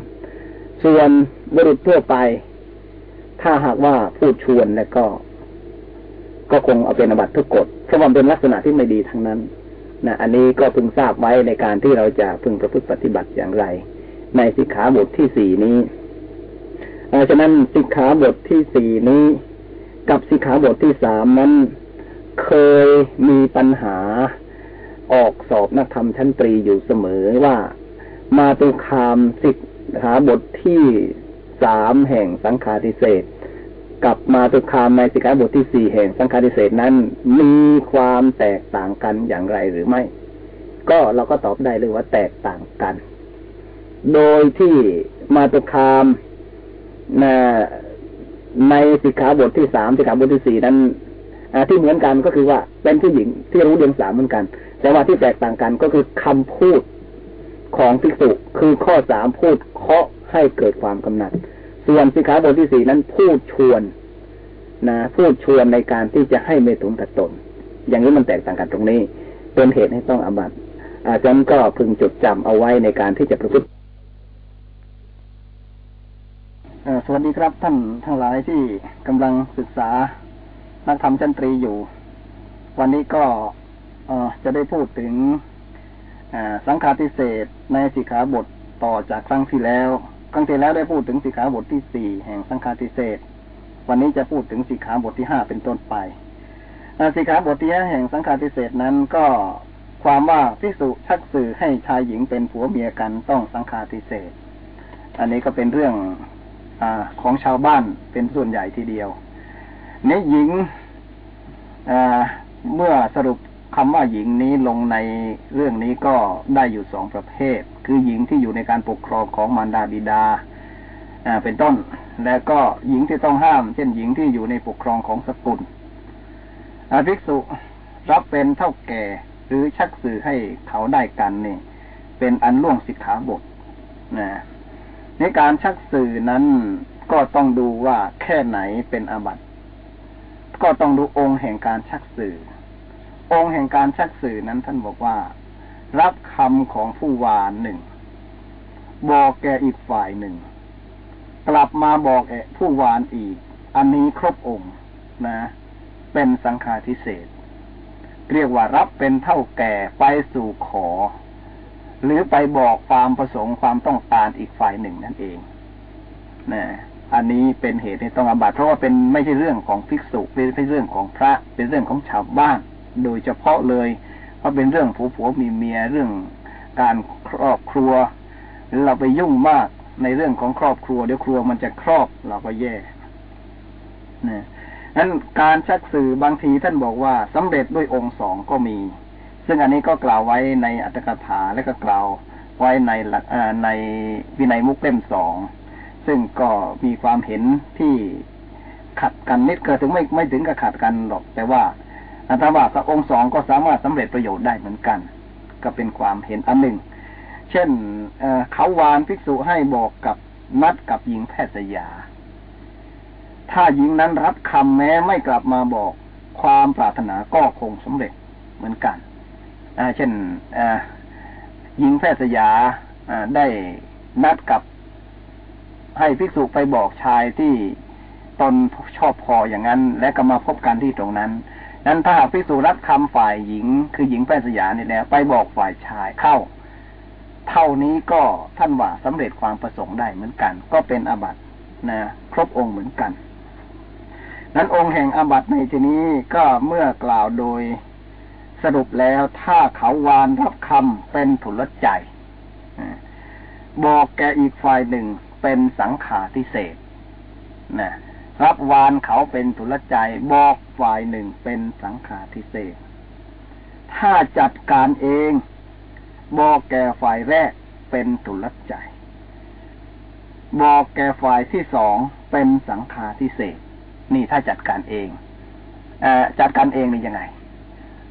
ส่วนบุรุษทั่วไป ถ้าหากว่าพูดชวนแล้วก็ ก็คงเอาเป็นอบัตทุกกฎเพราะมันเป็นลักษณะที่ไม่ดีทั้งนั้นนะอันนี้ก็พึงทราบไว้ในการที่เราจะพึงประพฤติปฏิบัติอย่างไร ในสิกขาบทที่สี่นี้ฉะนั้นสิกขาบทที่สี่นี้ กับสิกขาบทที่สามนั้นเคยมีปัญหาออกสอบนักธรรมชั้นตรีอยู่เสมอว่า มาตุคามสิกขาบทที่สามแห่งสังฆาทิเศษกับมาตุคามในสิกขาบทที่สี่แห่งสังฆาทิเศษนั้น มีความแตกต่างกันอย่างไรหรือไม่ ก็เราก็ตอบได้เลยว่าแตกต่างกัน โดยที่มาตุคามในสิกขาบทที่สามสิกขาบทที่สี่นั้นที่เหมือนกันก็คือว่าเป็นผู้หญิงที่รู้เรียงสามเหมือนกัน แต่ว่าที่แตกต่างกันก็คือคำพูด ของภิกษุคือข้อสามพูดเคาะให้เกิดความกำหนัด ส่วนสิกขาบทที่สี่นั้นพูดชวนนะพูดชวนในการที่จะให้เมตุนกับตน อย่างนี้มันแตกต่างกันตรงนี้ เป็นเหตุให้ต้องอบัตอาจารย์ก็พึงจดจำเอาไว้ในการที่จะประพฤติสวัสดีครับท่านทั้งหลายที่กำลังศึกษานักธรรมชั้นตรีอยู่ วันนี้ก็จะได้พูดถึง สังฆาทิเศษในสิกขาบทต่อจากครั้งที่แล้ว ครั้งที่แล้วได้พูดถึงสิกขาบทที่สี่แห่งสังฆาทิเศษวันนี้จะพูดถึงสิกขาบทที่ห้าเป็นต้นไปสิกขาบทที่ห้าแห่งสังฆาทิเศษนั้นก็ความว่าพิสุชักสื่อให้ชายหญิงเป็นผัวเมียกันต้องสังฆาทิเศษ อันนี้ก็เป็นเรื่องอของชาวบ้านเป็นส่วนใหญ่ทีเดียวในหญิงเมื่อสรุป คำว่าหญิงนี้ลงในเรื่องนี้ก็ได้อยู่สองประเภท คือหญิงที่อยู่ในการปกครองของมารดาบิดาเป็นต้น และก็หญิงที่ต้องห้าม เช่นหญิงที่อยู่ในปกครองของสกุลอภิกษุรับเป็นเท่าแก่ หรือชักสื่อให้เขาได้กันนี่เป็นอันล่วงสิกขาบทนะในการชักสื่อนั้นก็ต้องดูว่าแค่ไหนเป็นอาบัติ ก็ต้องดูองค์แห่งการชักสื่อ องค์แห่งการชักสื่อนั้นท่านบอกว่า รับคำของผู้วานหนึ่ง บอกแกอีกฝ่ายหนึ่ง กลับมาบอกแอผู้วานอีก อันนี้ครบองค์นะ เป็นสังฆาทิเศษ เรียกว่ารับเป็นเท่าแก่ไปสู่ขอ หรือไปบอกความประสงค์ความต้องการอีกฝ่ายหนึ่งนั่นเองนะอันนี้เป็นเหตุที่ต้องอบัตเพราะว่าเป็นไม่ใช่เรื่องของภิกษุเป็นเรื่องของพระเป็นเรื่องของชาวบ้าน โดยเฉพาะเลย เพราะเป็นเรื่องผัวผัวมีเมียเรื่องการครอบครัว เราไปยุ่งมากในเรื่องของครอบครัว เดี๋ยวครัวมันจะครอบเราก็แย่นะนั้นการชักสื่อบางทีท่านบอกว่าสำเร็จด้วยองค์สองก็มี ซึ่งอันนี้ก็กล่าวไว้ในอัตถกถาและก็กล่าวไว้ในในวินัยมุกเล่มสองซึ่งก็มีความเห็นที่ขัดกันนิดเกิดถึงไม่ไม่ถึงกับขัดกันหรอก แต่ว่า ถ้าว่าพระองค์สองก็สามารถสำเร็จประโยชน์ได้เหมือนกัน ก็เป็นความเห็นอันหนึ่ง เช่นเเขาวานภิกษุให้บอกกับนัดกับหญิงแพทย์ยา ถ้าหญิงนั้นรับคำแม้ไม่กลับมาบอกความปรารถนาก็คงสำเร็จเหมือนกันเช่นหญิงแพทย์สยาได้นัดกับให้ภิกษุไปบอกชายที่ตนชอบพออย่างนั้น และก็มาพบกันที่ตรงนั้น นั้นถ้าภิกษุรับคำฝ่ายหญิง คือหญิงแพทย์สยามนี่แหละไปบอกฝ่ายชายเข้า เท่านี้ก็ท่านว่าสำเร็จความประสงค์ได้เหมือนกัน ก็เป็นอาบัตนะครบองค์เหมือนกัน นั้นองค์แห่งอาบัตในที่นี้ก็เมื่อกล่าวโดยสรุปแล้วถ้าเขาวานรับคำเป็นผลใจบอกแกอีกฝ่ายหนึ่งเป็นสังขาทิเศษนะ รับวานเขาเป็นผลใจบอกฝ่ายหนึ่งเป็นสังขาทิเศษถ้าจัดการเอง บอกแกฝ่ายแรกเป็นทุลใจบอกแกฝ่ายที่สองเป็นสังขาทิเศษนี่ถ้าจัดการเองอจัดการเองนี่ยังไง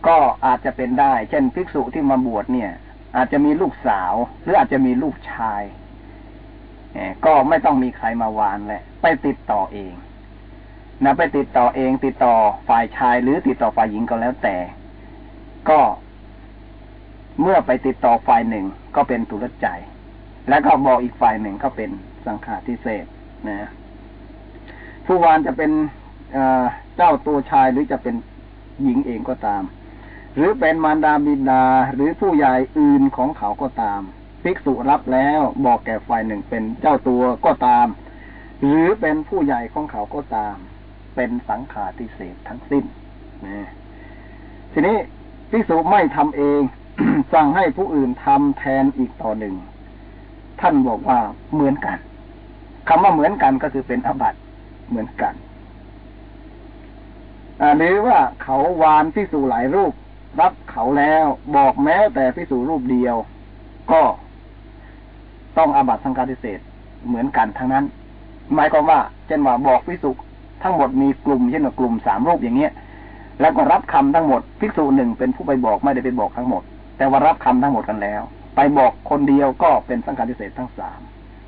ก็อาจจะเป็นได้ เช่น ภิกษุที่มาบวชเนี่ย อาจจะมีลูกสาว หรืออาจจะมีลูกชายก็ไม่ต้องมีใครมาวานแหละ ไปติดต่อเอง นะไปติดต่อเองติดต่อฝ่ายชายหรือติดต่อฝ่ายหญิงก็แล้วแต่ ก็เมื่อไปติดต่อฝ่ายหนึ่งก็เป็นตุลใจ แล้วก็บอกอีกฝ่ายหนึ่งก็เป็นสังฆารทิเศษนะผู้วานจะเป็นเจ้าตัวชายหรือจะเป็นหญิงเองก็ตาม หรือเป็นมารดาบิดาหรือผู้ใหญ่อื่นของเขาก็ตามภิกษุรับแล้วบอกแก่ฝ่ายหนึ่งเป็นเจ้าตัวก็ตาม หรือเป็นผู้ใหญ่ของเขาก็ตาม เป็นสังขารทิเศษทั้งสิ้นนะทีนี้ภิกษุไม่ทำเองสั่งให้ผู้อื่นทำแทนอีกต่อหนึ่ง ท่านบอกว่าเหมือนกันคำว่าเหมือนกันก็คือเป็นอบัตเหมือนกันหรือว่าเขาวานพิสูหลายรูป รับเขาแล้วบอกแม้แต่พิสูรูปเดียว ก็ต้องอาบัตสังฆาทิเศษเหมือนกันทั้งนั้น หมายความว่า เช่นว่าบอกพิสุ ทั้งหมดมีกลุ่มเช่นว่ากลุ่มสามรูปอย่างเงี้ย แล้วก็รับคำทั้งหมดภิกษุหนึ่งเป็นผู้ไปบอกไม่ได้ไปบอกทั้งหมด แต่ว่ารับคำทั้งหมดกันแล้ว ไปบอกคนเดียวก็เป็นสังฆาทิเศษทั้งสาม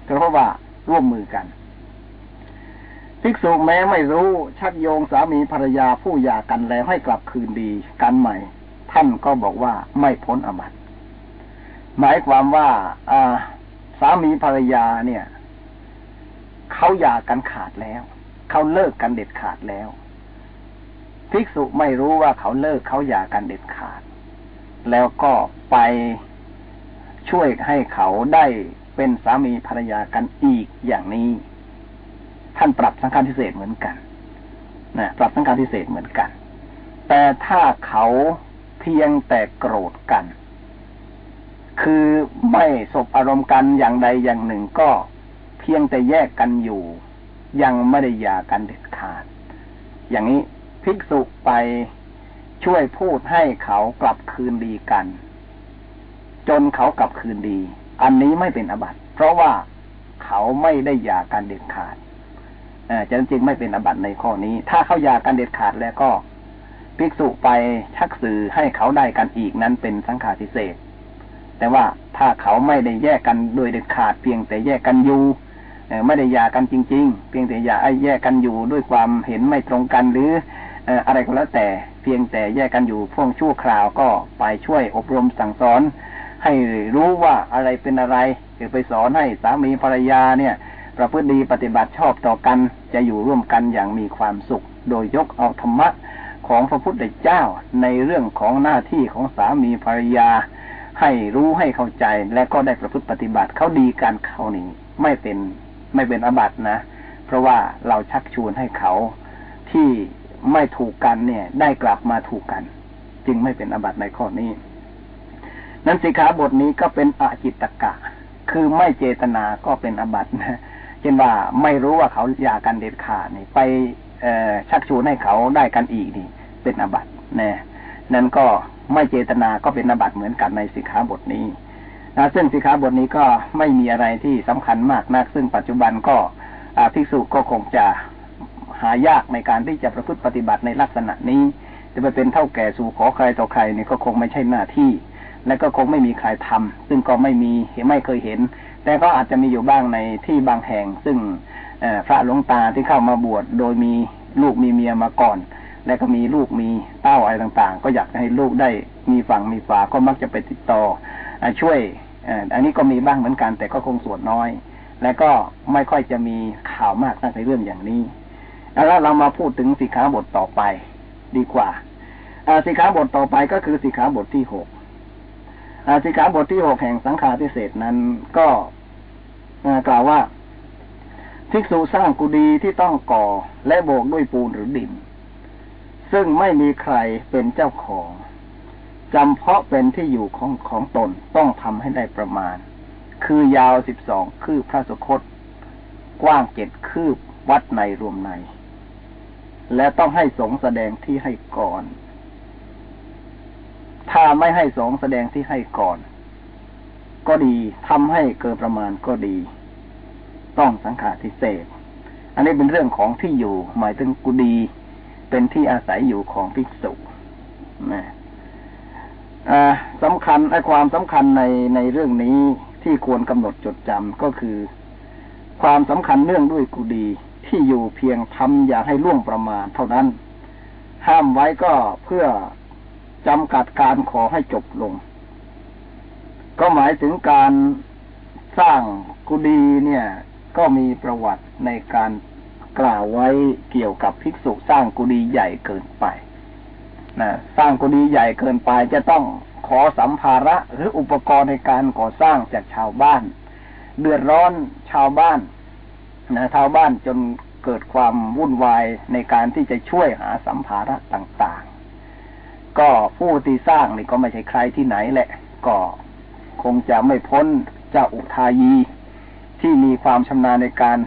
เพราะว่าร่วมมือกันภิกษุแม้ไม่รู้ชักโยงสามีภรรยาผู้หย่ากันแล้วให้กลับคืนดีกันใหม่ ท่านก็บอกว่าไม่พ้นอบัติหมายความว่าอ่าสามีภรรยาเนี่ยเขาหย่ากันขาดแล้ว เขาเลิกกันเด็ดขาดแล้วภิกษุไม่รู้ว่าเขาเลิกเขาหย่ากันเด็ดขาด แล้วก็ไปช่วยให้เขาได้เป็นสามีภรรยากันอีกอย่างนี้ ท่านปรับสังฆาทิเศษเหมือนกันนะปรับสังฆาทิเศษเหมือนกัน แต่ถ้าเขาเพียงแต่โกรธกัน คือไม่สบอารมณ์กันอย่างใดอย่างหนึ่งก็เพียงแต่แยกกันอยู่ ยังไม่ได้หย่ากันเด็ดขาด อย่างนี้ภิกษุไปช่วยพูดให้เขากลับคืนดีกัน จนเขากลับคืนดี อันนี้ไม่เป็นอบัติเพราะว่าเขาไม่ได้หย่ากันเด็ดขาดจะจริงไม่เป็นอบัติในข้อนี้ ถ้าเขาหย่ากันเด็ดขาดแล้วก็ภิกษุไปชักสื่อให้เขาได้กันอีกนั้นเป็นสังฆาทิเศษแต่ว่าถ้าเขาไม่ได้แยกกันโดยเด็ดขาดเพียงแต่แยกกันอยู่ ไม่ได้หย่ากันจริง ๆ เพียงแต่หย่าแยกกันอยู่ด้วยความเห็นไม่ตรงกันหรืออะไรก็แล้วแต่เพียงแต่แยกกันอยู่พ่วงชั่วคราวก็ไปช่วยอบรมสั่งสอน ให้รู้ว่าอะไรเป็นอะไรคือไปสอนให้สามีภรรยาเนี่ย ประพฤติดีปฏิบัติชอบต่อกันจะอยู่ร่วมกันอย่างมีความสุข โดยยกเอาธรรมะของพระพุทธเจ้าในเรื่องของหน้าที่ของสามีภรรยา ให้รู้ให้เข้าใจและก็ได้ประพฤติปฏิบัติเขาดีกันเขานี้ไม่เป็น ไม่เป็นอบัตนะ เพราะว่าเราชักชวนให้เขาที่ไม่ถูกกันเนี่ย ได้กลับมาถูกกัน จึงไม่เป็นอบัตในข้อนี้ นั้นสิกขาบทนี้ก็เป็นอาจิตตกะ คือไม่เจตนาก็เป็นอบัตนะเช่นว่าไม่รู้ว่าเขาอยากกันเด็ดขาดนี่ไปชักชวนให้เขาได้กันอีกนี่เป็นอบัตนะนั้นก็ไม่เจตนาก็เป็นอบัตเหมือนกันในสิกขาบทนี้ นะซึ่งสิขาบทนี้ก็ไม่มีอะไรที่สำคัญมากนัก ซึ่งปัจจุบันก็ภิกษุก็คงจะหายากในการที่จะประพฤติปฏิบัติในลักษณะนี้ จะไปเป็นเท่าแก่สู่ขอใครต่อใครนี่ก็คงไม่ใช่หน้าที่ และก็คงไม่มีใครทำซึ่งก็ไม่มีไม่เคยเห็น แต่ก็อาจจะมีอยู่บ้างในที่บางแห่ง ซึ่งพระหลวงตาที่เข้ามาบวชโดยมีลูกมีเมียมาก่อน และก็มีลูกมีเต้าอะไรต่างๆ ก็อยากให้ลูกได้มีฝั่งมีฝาก็มักจะไปติดต่อช่วย อันนี้ก็มีบ้างเหมือนกัน แต่ก็คงส่วนน้อย และก็ไม่ค่อยจะมีข่าวมากนักในเรื่องอย่างนี้ แล้วเรามาพูดถึงสิกขาบทต่อไป ดีกว่าสิกขาบทต่อไปก็คือสิกขาบทที่หกสิกขาบทที่หกแห่งสังฆาทิเศษนั้นก็กล่าวว่าภิกษุสร้างกุฏิที่ต้องก่อและโบกด้วยปูนหรือดิน ซึ่งไม่มีใครเป็นเจ้าของ จำเพาะเป็นที่อยู่ของของตนต้องทำให้ได้ประมาณ คือยาวสิบสองคืบพระสุคต กว้างเจ็ดคืบวัดในรวมใน และต้องให้สงแสดงที่ให้ก่อน ถ้าไม่ให้สงแสดงที่ให้ก่อน ก็ดีทำให้เกินประมาณก็ดี ต้องสังขารทิเศษ อันนี้เป็นเรื่องของที่อยู่ หมายถึงกุดีเป็นที่อาศัยอยู่ของภิกษุนะ สำคัญไอ้ความสำคัญในในเรื่องนี้ที่ควรกำหนดจดจำก็คือ ความสำคัญเนื่องด้วยกุดีที่อยู่เพียงทำอย่าให้ล่วงประมาณ เท่านั้น ห้ามไว้ก็เพื่อจำกัดการขอให้จบลง ก็หมายถึงการสร้างกุฏิเนี่ย ก็มีประวัติในการกล่าวไว้เกี่ยวกับภิกษุสร้างกุฏิใหญ่เกินไป นะสร้างกุฏิใหญ่เกินไปจะต้องขอสัมภาระหรืออุปกรณ์ในการก่อสร้างจากชาวบ้าน เดือดร้อนชาวบ้านนะชาวบ้านจนเกิดความวุ่นวายในการที่จะช่วยหาสัมภาระต่างๆ ก็ผู้ที่สร้างนี่ก็ไม่ใช่ใครที่ไหนแหละ ก็คงจะไม่พ้นเจ้าอุทายีที่มีความชำนาญในการ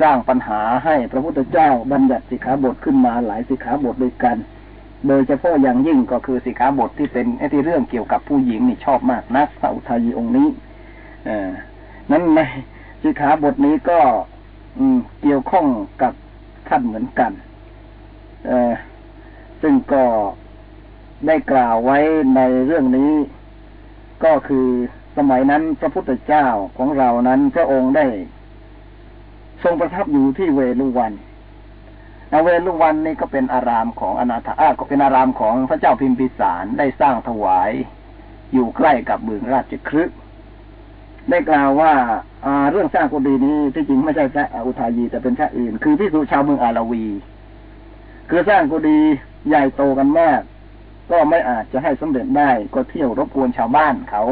สร้างปัญหาให้พระพุทธเจ้าบัญญัติสิกขาบทขึ้นมาหลายสิกขาบทด้วยกัน โดยเฉพาะอย่างยิ่งก็คือสิกขาบทที่เป็นไอ้ที่เรื่องเกี่ยวกับผู้หญิงนี่ชอบมากนักพระอุทายีองค์นี้อนั้นในสิกขาบทนี้ก็ อืม เกี่ยวข้องกับท่านเหมือนกัน เอซึ่งก็ได้กล่าวไว้ในเรื่องนี้ ก็คือสมัยนั้นพระพุทธเจ้าของเรานั้นพระองค์ได้ ทรงประทับอยู่ที่เวลุวัน เวลุวันนี่ก็เป็นอารามของอนาถาก็เป็นอารามของพระเจ้าพิมพิสารได้สร้างถวาย อยู่ใกล้กับเมืองราชครึกได้กล่าวว่าเรื่องสร้างกุฏินี้ที่จริงไม่ใช่พระอุทายีแต่เป็นพระอื่น คือพิสุชาวเมืองอาราวี คือสร้างกุฏิใหญ่โตกันมาก ก็ไม่อาจจะให้สำเร็จได้ก็เที่ยวรบกวนชาวบ้านเขา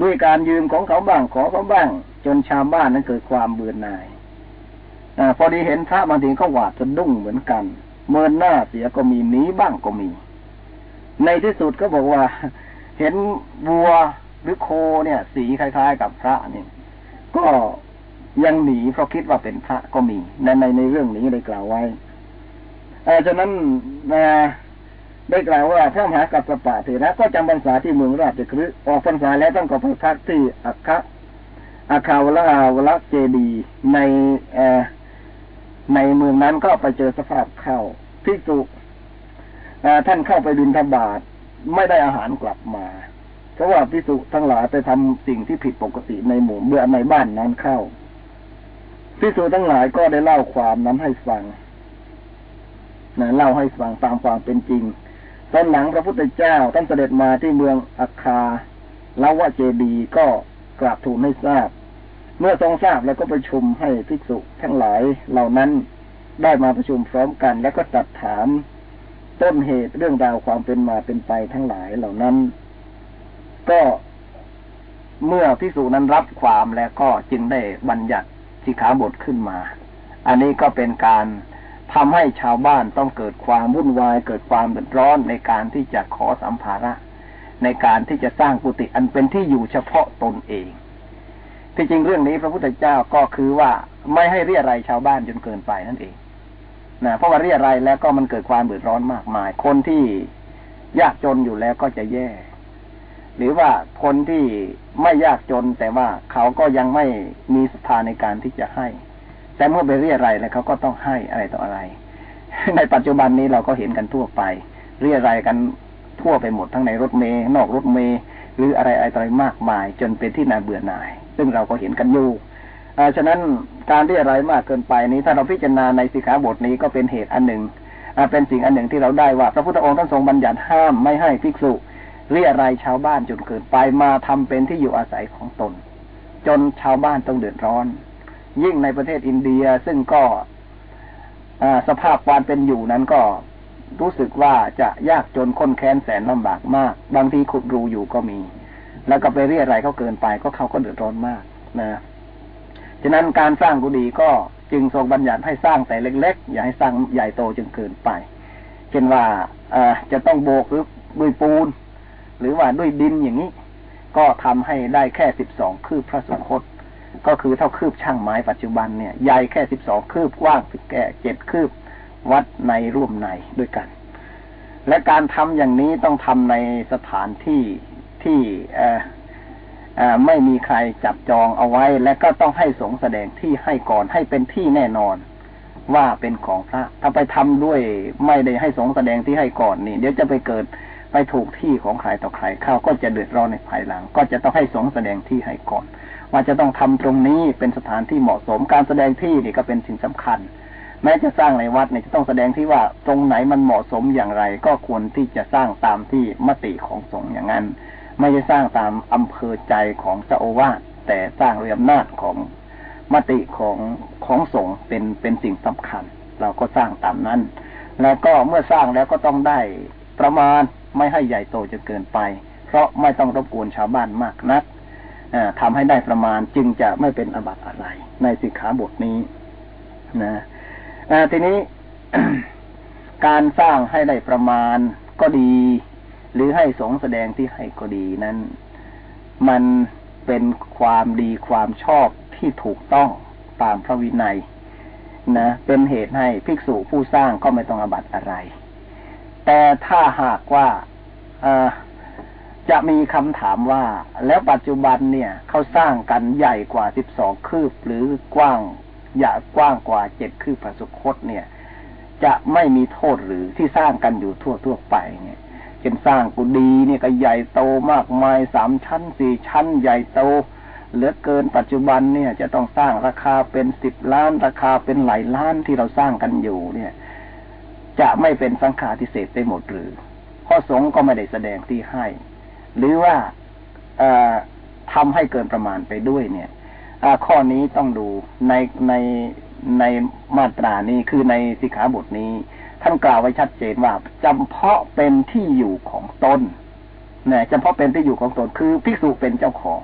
ด้วยการยืมของเขาบ้างขอเขาบ้าง จนชาวบ้านนั้นเกิดความเบื่อหน่าย อพอดีเห็นพระบางทีเขาหวาดสะดุ้งเหมือนกัน เมินหน้าเสียก็มีหนีบ้างก็มี ในที่สุดก็บอกว่า เห็นบัวหรือโคเนี่ย สีคล้าย ๆ กับพระนี่ก็ยังหนีเพราะคิดว่าเป็นพระก็มีในในในเรื่องนี้ได้กล่าวไว้อาฉะนั้นได้กล่าวว่าพระมหากัสปะเถระก็จำพรรษาที่เมืองราชคฤห์ออกพรรษาแล้วต้องก็ไปพักที่อัคคะอาคาวลาวลเจดีใน ในเมืองนั้นก็ไปเจอสภาพเข้าพิจุท่านเข้าไปดินทบาทไม่ได้อาหารกลับมา เพราะว่าพิสุทั้งหลายไปทำสิ่งที่ผิดปกติในหมู่เมื่อในบ้านนั้นเข้าพิสุทั้งหลายก็ได้เล่าความนั้นให้ฟังนะเล่าให้ฟังตามความเป็นจริง ตอนหลังพระพุทธเจ้าท่านเสด็จมาที่เมืองอัคคาลาวะเจดีก็กราบทูลให้ทราบ เมื่อทรงทราบแล้วก็ประชุมให้ภิกษุทั้งหลายเหล่านั้นได้มาประชุมพร้อมกัน แล้วก็ตัดถามต้นเหตุเรื่องราวความเป็นมาเป็นไปทั้งหลายเหล่านั้น ก็เมื่อพิสูจนั้นรับความแล้วก็จึงได้บัญญัติสิขาบทขึ้นมา อันนี้ก็เป็นการทำให้ชาวบ้านต้องเกิดความวุ่นวาย เกิดความเดือดร้อนในการที่จะขอสัมภาระ ในการที่จะสร้างกุฏิอันเป็นที่อยู่เฉพาะตนเอง ที่จริงเรื่องนี้พระพุทธเจ้าก็คือว่าไม่ให้เรียอะไรชาวบ้านจนเกินไปนั่นเองนะเพราะว่าเรียอะไรแล้วก็มันเกิดความเดือดร้อนมากมาย คนที่ยากจนอยู่แล้วก็จะแย่ หรือว่าคนที่ไม่ยากจน แต่ว่าเขาก็ยังไม่มีศรัทธาในการที่จะให้ แต่เมื่อไปเรียอะไรแล้วเขาก็ต้องให้อะไรต่ออะไร ในปัจจุบันนี้เราก็เห็นกันทั่วไป เรียอะไรกันทั่วไปหมดทั้งในรถเมย์นอกรถเมย์หรืออะไรอะไรมากมาย จนเป็นที่น่าเบื่อหน่าย ซึ่งเราก็เห็นกันอยู่ฉะนั้นการเรียอะไรมากเกินไปนี้ ถ้าเราพิจารณาในสิกขาบทนี้ก็เป็นเหตุอันหนึ่งเป็นสิ่งอันหนึ่งที่เราได้ว่า พระพุทธองค์ท่านทรงบัญญัติห้ามไม่ให้ภิกษุเรียรายชาวบ้านจนเกิดไปมาทำเป็นที่อยู่อาศัยของตน จนชาวบ้านต้องเดือดร้อน ยิ่งในประเทศอินเดียซึ่งก็สภาพความเป็นอยู่นั้นก็รู้สึกว่าจะยากจนค้นแค้นแสนลำบากมาก บางทีขุดรูอยู่ก็มี แล้วก็ไปเรียอะไรเขาเกินไป ก็เขาก็เดือดร้อนมากนะฉะนั้นการสร้างกุฏิก็จึงทรงบัญญัติให้สร้างแต่เล็ก ๆ อย่าให้สร้างใหญ่โตจนเกินไป เช่นว่าจะต้องโบกหรือด้วยปูน หรือว่าด้วยดินอย่างนี้ ก็ทำให้ได้แค่สิบสองคืบพระสุคต ก็คือเท่าคืบช่างไม้ปัจจุบันเนี่ยใหญ่แค่สิบสองคืบกว้างแก่เจ็ดคืบวัดในร่วมในด้วยกัน และการทำอย่างนี้ต้องทำในสถานที่ ที่ไม่มีใครจับจองเอาไว้ และก็ต้องให้สงแสดงที่ให้ก่อนให้เป็นที่แน่นอนว่าเป็นของพระ ถ้าไปทำด้วยไม่ได้ให้สงแสดงที่ให้ก่อนนี่ เดี๋ยวจะไปเกิดไปถูกที่ของใครต่อใครเข้าก็จะเดือดร้อนในภายหลัง ก็จะต้องให้สงแสดงที่ให้ก่อน ว่าจะต้องทำตรงนี้เป็นสถานที่เหมาะสมการแสดงที่นี่ก็เป็นสิ่งสำคัญ แม้จะสร้างในวัดเนี่ยจะต้องแสดงที่ว่าตรงไหนมันเหมาะสมอย่างไร ก็ควรที่จะสร้างตามที่มติของสงฆ์อย่างนั้น ไม่ใช่สร้างตามอำเภอใจของเจ้าอาวาสแต่สร้างเรียมนาจของมติของของสงฆ์เป็นเป็นสิ่งสำคัญ เราก็สร้างตามนั้น แล้วก็เมื่อสร้างแล้วก็ต้องได้ประมาณไม่ให้ใหญ่โตจนเกินไป เพราะไม่ต้องรบกวนชาวบ้านมากนักทำให้ได้ประมาณจึงจะไม่เป็นอบัตอะไร ในสิกขาบทนี้นะทีนี้การสร้างให้ได้ประมาณก็ดี หรือให้สงแสดงที่ให้ก็ดีนั้น มันเป็นความดีความชอบที่ถูกต้องตามพระวินัยนะเป็นเหตุให้ภิกษุผู้สร้างก็ไม่ต้องอบัตอะไร แต่ถ้าหากว่าจะมีคำถามว่า แล้วปัจจุบันเนี่ยเขาสร้างกันใหญ่กว่าสิบสองคืบ หรือกว้างอย่ากว้างกว่าเจ็ดคืบพระสุคตเนี่ย จะไม่มีโทษหรือที่สร้างกันอยู่ทั่วทั่วไปเนี่ย เช่นสร้างกุฏิเนี่ยก็ใหญ่โตมากมายสามชั้นสี่ชั้นใหญ่โตเหลือเกินปัจจุบันเนี่ย จะต้องสร้างราคาเป็นสิบล้านราคาเป็นหลายล้านที่เราสร้างกันอยู่ เนี่ย จะไม่เป็นสังฆาทิเศษได้หมดหรือข้อสงก็ไม่ได้แสดงที่ให้ หรือว่าอทำให้เกินประมาณไปด้วย เนี่ยข้อนี้ต้องดูในในในมาตรานี้คือในสิกขาบทนี้ ท่านกล่าวไว้ชัดเจนว่าจำเพาะเป็นที่อยู่ของตนเนี่ยจำเพาะเป็นที่อยู่ของตนคือภิกษุเป็นเจ้าของ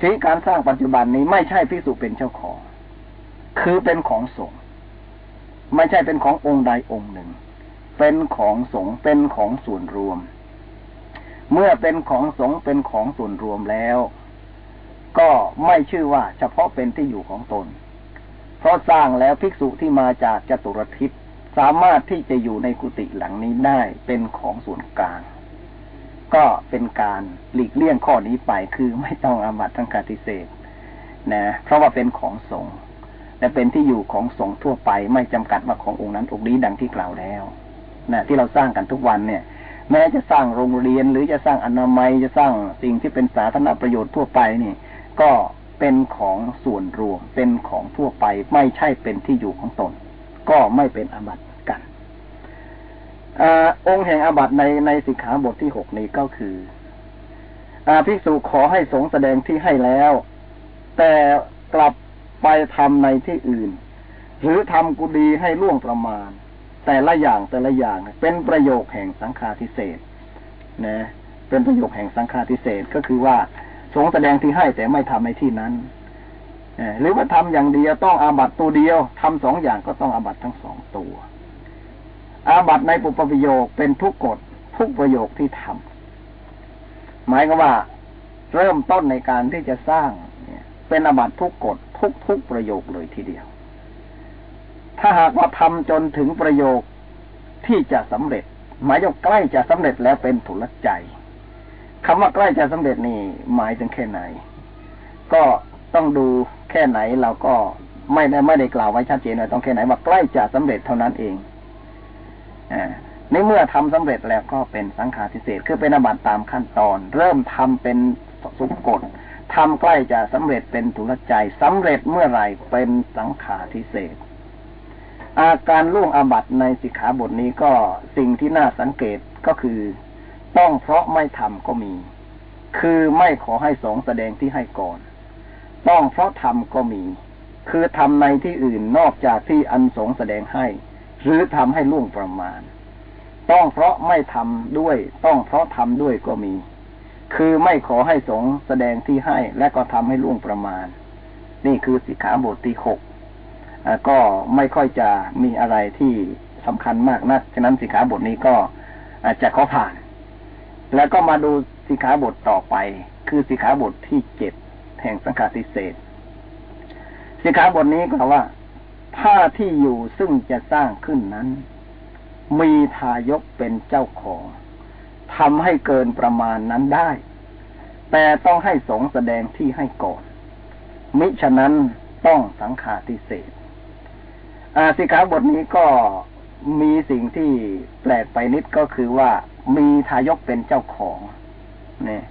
ที่การสร้างปัจจุบันนี้ไม่ใช่ภิกษุเป็นเจ้าของ คือเป็นของสงฆ์ไม่ใช่เป็นขององค์ใดองค์หนึ่ง เป็นของสงฆ์เป็นของส่วนรวม เมื่อเป็นของสงฆ์เป็นของส่วนรวมแล้ว ก็ไม่ชื่อว่าเฉพาะเป็นที่อยู่ของตน เพราะสร้างแล้วภิกษุที่มาจากจตุรทิศ สามารถที่จะอยู่ในกุฏิหลังนี้ได้เป็นของส่วนกลาง ก็เป็นการหลีกเลี่ยงข้อนี้ไปคือไม่ต้องอาบัตทั้งการติเศษนะเพราะว่าเป็นของสงฆ์และเป็นที่อยู่ของสงฆ์ทั่วไปไม่จำกัดว่าขององค์นั้นองค์นี้ดังที่กล่าวแล้วนะที่เราสร้างกันทุกวันเนี่ย แม้จะสร้างโรงเรียนหรือจะสร้างอนามัยจะสร้างสิ่งที่เป็นสาธารณประโยชน์ทั่วไปนี่ก็เป็นของส่วนรวมเป็นของทั่วไปไม่ใช่เป็นที่อยู่ของตน ก็ไม่เป็นอาบัติกันอองค์แห่งอาบัติในในสิกขาบทที่หกนี้ก็คืออาภิกษุขอให้สงแสดงที่ให้แล้ว แต่กลับไปทำในที่อื่น หรือทำกุดีให้ล่วงประมาณ แต่ละอย่างแต่ละอย่างเป็นประโยคแห่งสังฆาทิเศษนะเป็นประโยคแห่งสังฆาทิเศษก็คือว่าสงแสดงที่ให้แต่ไม่ทำในที่นั้น หรือว่าทำอย่างเดียวต้องอาบัตตัวเดียวทำสองอย่างก็ต้องอาบัตทั้งสองตัว อาบัตในปุปประโยคเป็นทุกกฎทุกประโยคที่ทำหมายก็ว่า เริ่มต้นในการที่จะสร้างเนี่ยเป็นอาบัตทุกกฎทุกทุกประโยคเลยทีเดียว ถ้าหากว่าทำจนถึงประโยคที่จะสำเร็จ หมายว่าใกล้จะสำเร็จแล้วเป็นถุลใจคำว่าใกล้จะสำเร็จนี่หมายถึงแค่ไหน ก็ต้องดู แค่ไหนเราก็ไม่ได้ไม่ได้กล่าวไว้ชัดเจนเลยต้องแค่ไหนว่าใกล้จะสำเร็จเท่านั้นเองอในเมื่อทำสำเร็จแล้วก็เป็นสังขารทิเศษคือเป็นอบัตตามขั้นตอน เริ่มทำเป็นสุกฎทำใกล้จะสำเร็จเป็นถุลใจสำเร็จเมื่อไหร่เป็นสังขารทิเศษอาการล่วงอาบัตในสิกขาบทนี้ก็สิ่งที่น่าสังเกตก็คือ ต้องเพราะไม่ทำก็มี คือไม่ขอให้สงแสดงที่ให้ก่อน ต้องเพราะทำก็มี คือทำในที่อื่นนอกจากที่อันสงแสดงให้ หรือทำให้ล่วงประมาณ ต้องเพราะไม่ทำด้วย ต้องเพราะทำด้วยก็มี คือไม่ขอให้สงแสดงที่ให้ และก็ทำให้ล่วงประมาณ นี่คือสิกขาบทที่หกก็ไม่ค่อยจะมีอะไรที่สำคัญมากนะักฉะนั้นสิกขาบทนี้ก็อาจจะขอผ่าน แล้วก็มาดูสิขาบทต่อไป คือสิขาบทที่เจ็ด แห่งสังฆาทิเศษสิขาบทนี้กล่าวว่าถ้าที่อยู่ซึ่งจะสร้างขึ้นนั้น มีทายกเป็นเจ้าของทำให้เกินประมาณนั้นได้ แต่ต้องให้สงแสดงที่ให้ก่อน มิฉะนั้นต้องสังฆาทิเศษอาสิขาบทนี้ก็มีสิ่งที่แปลกไปนิดก็คือว่ามีทายกเป็นเจ้าของ เนี่ย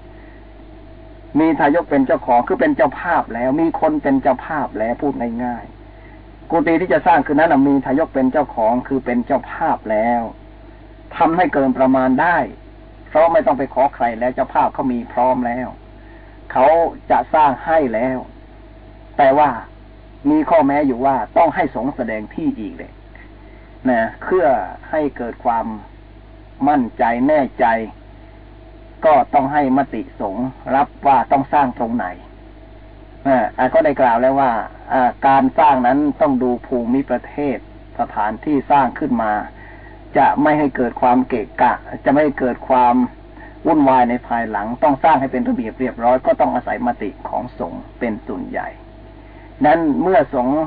มีทายกเป็นเจ้าของคือเป็นเจ้าภาพแล้ว มีคนเป็นเจ้าภาพแล้วพูดง่ายๆกุฏิที่จะสร้างคือนั้นมีทายกเป็นเจ้าของคือเป็นเจ้าภาพแล้วทำให้เกินประมาณได้ เพราะไม่ต้องไปขอใครแล้วเจ้าภาพเขามีพร้อมแล้ว เขาจะสร้างให้แล้ว แต่ว่ามีข้อแม้อยู่ว่าต้องให้สงแสดงที่อีกเลยนะเพื่อให้เกิดความมั่นใจแน่ใจ ก็ต้องให้มติสงรับว่าต้องสร้างตรงไหนอ่าก็ได้กล่าวแล้วว่าการสร้างนั้นต้องดูภูมิประเทศสถานที่สร้างขึ้นมา จะไม่ให้เกิดความเกะกะ จะไม่ให้เกิดความวุ่นวายในภายหลัง ต้องสร้างให้เป็นระเบียบเรียบร้อย ก็ต้องอาศัยมติของสงฆ์เป็นส่วนใหญ่ นั้นเมื่อสงฆ์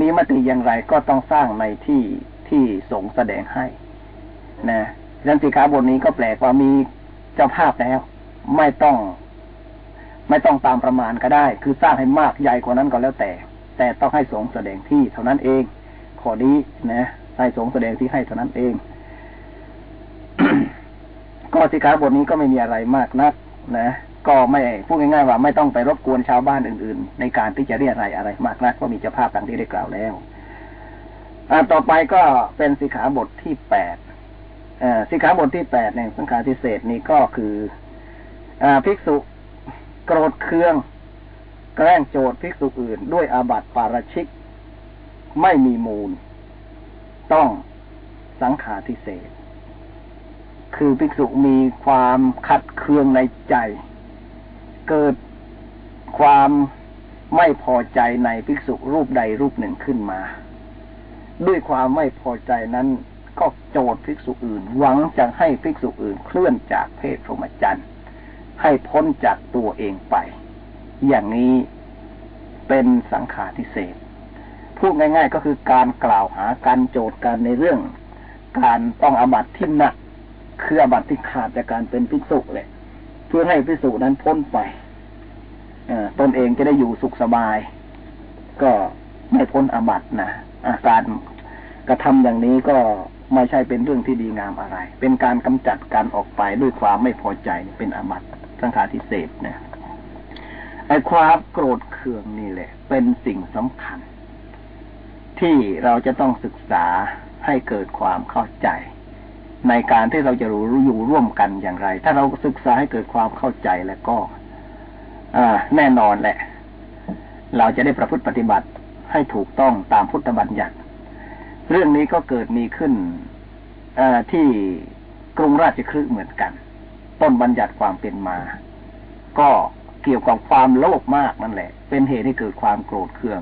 มีมติอย่างไรก็ต้องสร้างในที่ที่สงฆ์แสดงให้ นะดังสิขาบทนี้ก็แปลกว่ามี เจ้าภาพแล้ว ไม่ต้อง ไม่ต้องตามประมาณก็ได้ คือสร้างให้มากใหญ่กว่านั้นก็แล้วแต่ แต่ต้องให้สงแสดงที่เท่านั้นเองข้อนี้นะให้สงแสดงที่ให้เท่านั้นเอง ก็สิขาบทนี้ก็ไม่มีอะไรมากนัก นะก็ไม่พูดง่ายๆว่าไม่ต้องไปรบกวนชาวบ้านอื่นๆ ในการที่จะเรียอะไรอะไรมากนักก็มีเจ้าภาพดังที่ได้กล่าวแล้วอต่อไปก็เป็นสิขาบทที่แปด สิขาบทที่แปดในสังขารทิเศษนี้ก็คืออภิกษุโกรธเคือง แกล้งโจทย์ภิกษุอื่น ด้วยอาบัติปาราชิก ไม่มีมูล ต้องสังขารทิเศษ คือภิกษุมีความขัดเคืองในใจ เกิดความไม่พอใจในภิกษุรูปใดรูปหนึ่งขึ้นมา ด้วยความไม่พอใจนั้น ก็โจทย์ภิกษุอื่น หวังจะให้ภิกษุอื่นเคลื่อนจากเพศพรหมจรรย์ให้พ้นจากตัวเองไป อย่างนี้เป็นสังขารทิเศษพูดง่ายๆก็คือการกล่าวหาการโจทย์กันในเรื่อง การต้องอบัตที่หนักคืออบัตที่ขาดจากการเป็นภิกษุเลยเพื่อให้ภิกษุนั้นพ้นไปตนเองจะได้อยู่สุขสบาย ก็ไม่พ้นอบัตนะอาการกระทำอย่างนี้ก็ ไม่ใช่เป็นเรื่องที่ดีงามอะไร เป็นการกำจัดการออกไปด้วยความไม่พอใจเป็นอบัติสังขารทิเศษนะไอ้ความโกรธเคืองนี่แหละ เป็นสิ่งสำคัญ ที่เราจะต้องศึกษาให้เกิดความเข้าใจ ในการที่เราจะรู้อยู่ร่วมกันอย่างไร ถ้าเราศึกษาให้เกิดความเข้าใจแล้วก็อแน่นอนแหละ เราจะได้ประพฤติปฏิบัติให้ถูกต้องตามพุทธบัญญัติ เรื่องนี้ก็เกิดมีขึ้นอที่กรุงราชคฤห์เหมือนกัน ต้นบัญญัติความเป็นมา ก็เกี่ยวกับความโลภมากนั่นแหละ เป็นเหตุให้เกิดความโกรธเคือง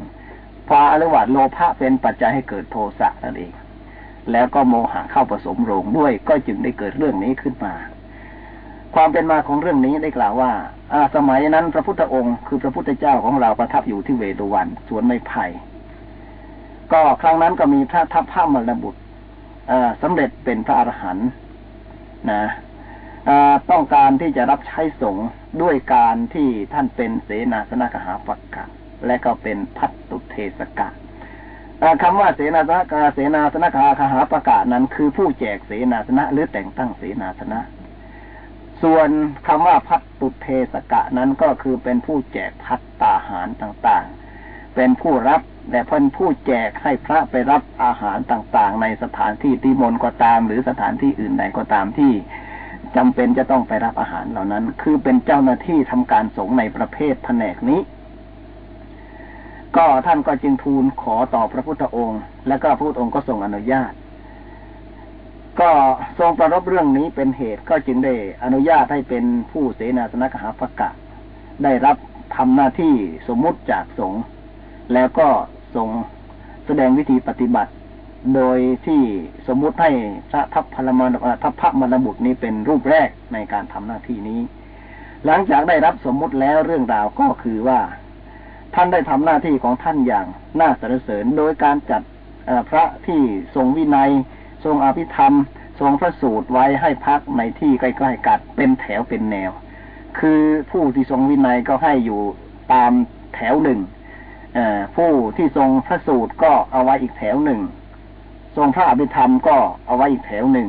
พาอรวัตโลภะเป็นปัจจัยให้เกิดโทสะนั่นเอง แล้วก็โมหะเข้าผสมโรงด้วย ก็จึงได้เกิดเรื่องนี้ขึ้นมา ความเป็นมาของเรื่องนี้ได้กล่าวว่าอาสมัยนั้นพระพุทธองค์ คือพระพุทธเจ้าของเราประทับอยู่ที่เวดุวันสวนไม้ไผ่ ก็ครั้งนั้นก็มีพระทัพพระมรบุตรสำเร็จเป็นพระอรหันต์นะต้องการที่จะรับใช้สงฆ์ด้วยการที่ท่านเป็นเสนาสนะกหาปักกะ และก็เป็นพัตตุเทสกะคำว่าเสนาสนะกาเสนาสนะคาคหาประกาศนั้น คือผู้แจกเสนาสนะ หรือแต่งตั้งเสนาสนะ ส่วนคำว่าพัตตุเทสกะนั้นก็คือเป็นผู้แจกพัตตาหารต่างๆ เป็นผู้รับ แต่เพิ่นผู้แจกให้พระไปรับอาหารต่างๆ ในสถานที่ที่มนก็ตาม หรือสถานที่อื่นใดก็ตามที่จำเป็นจะต้องไปรับอาหารเหล่านั้น คือเป็นเจ้าหน้าที่ทำการสงในประเภทแผนกนี้ ก็ท่านก็จึงทูลขอต่อพระพุทธองค์ และก็พระพุทธองค์ก็ทรงอนุญาต ก็ทรงประรบเรื่องนี้เป็นเหตุก็จึงได้อนุญาตให้เป็นผู้เสนาสนะกหาภกะ ได้รับทำหน้าที่สมมุติจากสงฆ์ แล้วก็ทรงแสดงวิธีปฏิบัติ โดยที่สมมุติให้พระทัพพลมนทัพพระมรบุตรนี้เป็นรูปแรกในการทำหน้าที่นี้ หลังจากได้รับสมมุติแล้วเรื่องราวก็คือว่า ท่านได้ทำหน้าที่ของท่านอย่างน่าสรรเสริญ โดยการจัดพระที่ทรงวินัย ทรงอภิธรรม ทรงพระสูตรไว้ให้พักในที่ใกล้ๆกัดเป็นแถวเป็นแนว คือผู้ที่ทรงวินัยก็ให้อยู่ตามแถวหนึ่ง ผู้ที่ทรงพระสูตรก็เอาไว้อีกแถวหนึ่ง ทรงพระอภิธรรมก็เอาไว้อีกแถวหนึ่ง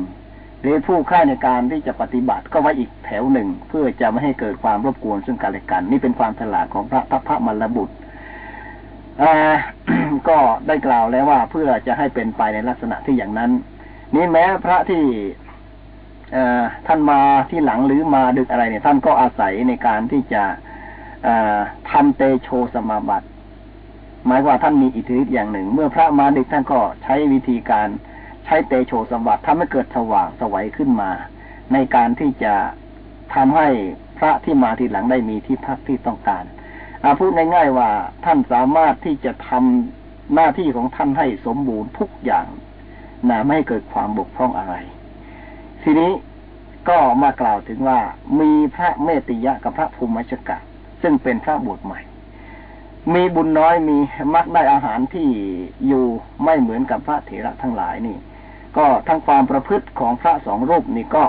หรือผู้ค่ายในการที่จะปฏิบัติก็ไว้อีกแถวหนึ่ง เพื่อจะไม่ให้เกิดความรบกวนซึ่งกันและกัน นี่เป็นความฉลาดของพระพระพระมรบุตรก็ได้กล่าวแล้วว่าเพื่อจะให้เป็นไปในลักษณะที่อย่างนั้น นี่แม้พระที่ท่านมาที่หลังหรือมาดึกอะไรเนี่ยท่านก็อาศัยในการที่จะทำเตโชสมาบัติ หมายว่าท่านมีอิทธิฤทธิ์อย่างหนึ่ง เมื่อพระมาดึกท่านก็ใช้วิธีการใช้เตโชสมบัติทำให้เกิดสว่างสวัยขึ้นมา ในการที่จะทำให้พระที่มาทีหลังได้มีที่พักที่ต้องการอาพูดง่ายๆว่าท่านสามารถที่จะทำหน้าที่ของท่านให้สมบูรณ์ทุกอย่างนะไม่เกิดความบกพร่องอะไร ทีนี้ก็มากล่าวถึงว่ามีพระเมติยะกับพระภูมิชกะ ซึ่งเป็นพระบวชใหม่ มีบุญน้อยมีมักได้อาหารที่อยู่ไม่เหมือนกับพระเถระทั้งหลายนี่ ก็ทั้งความประพฤติของพระสองรูปนี่ก็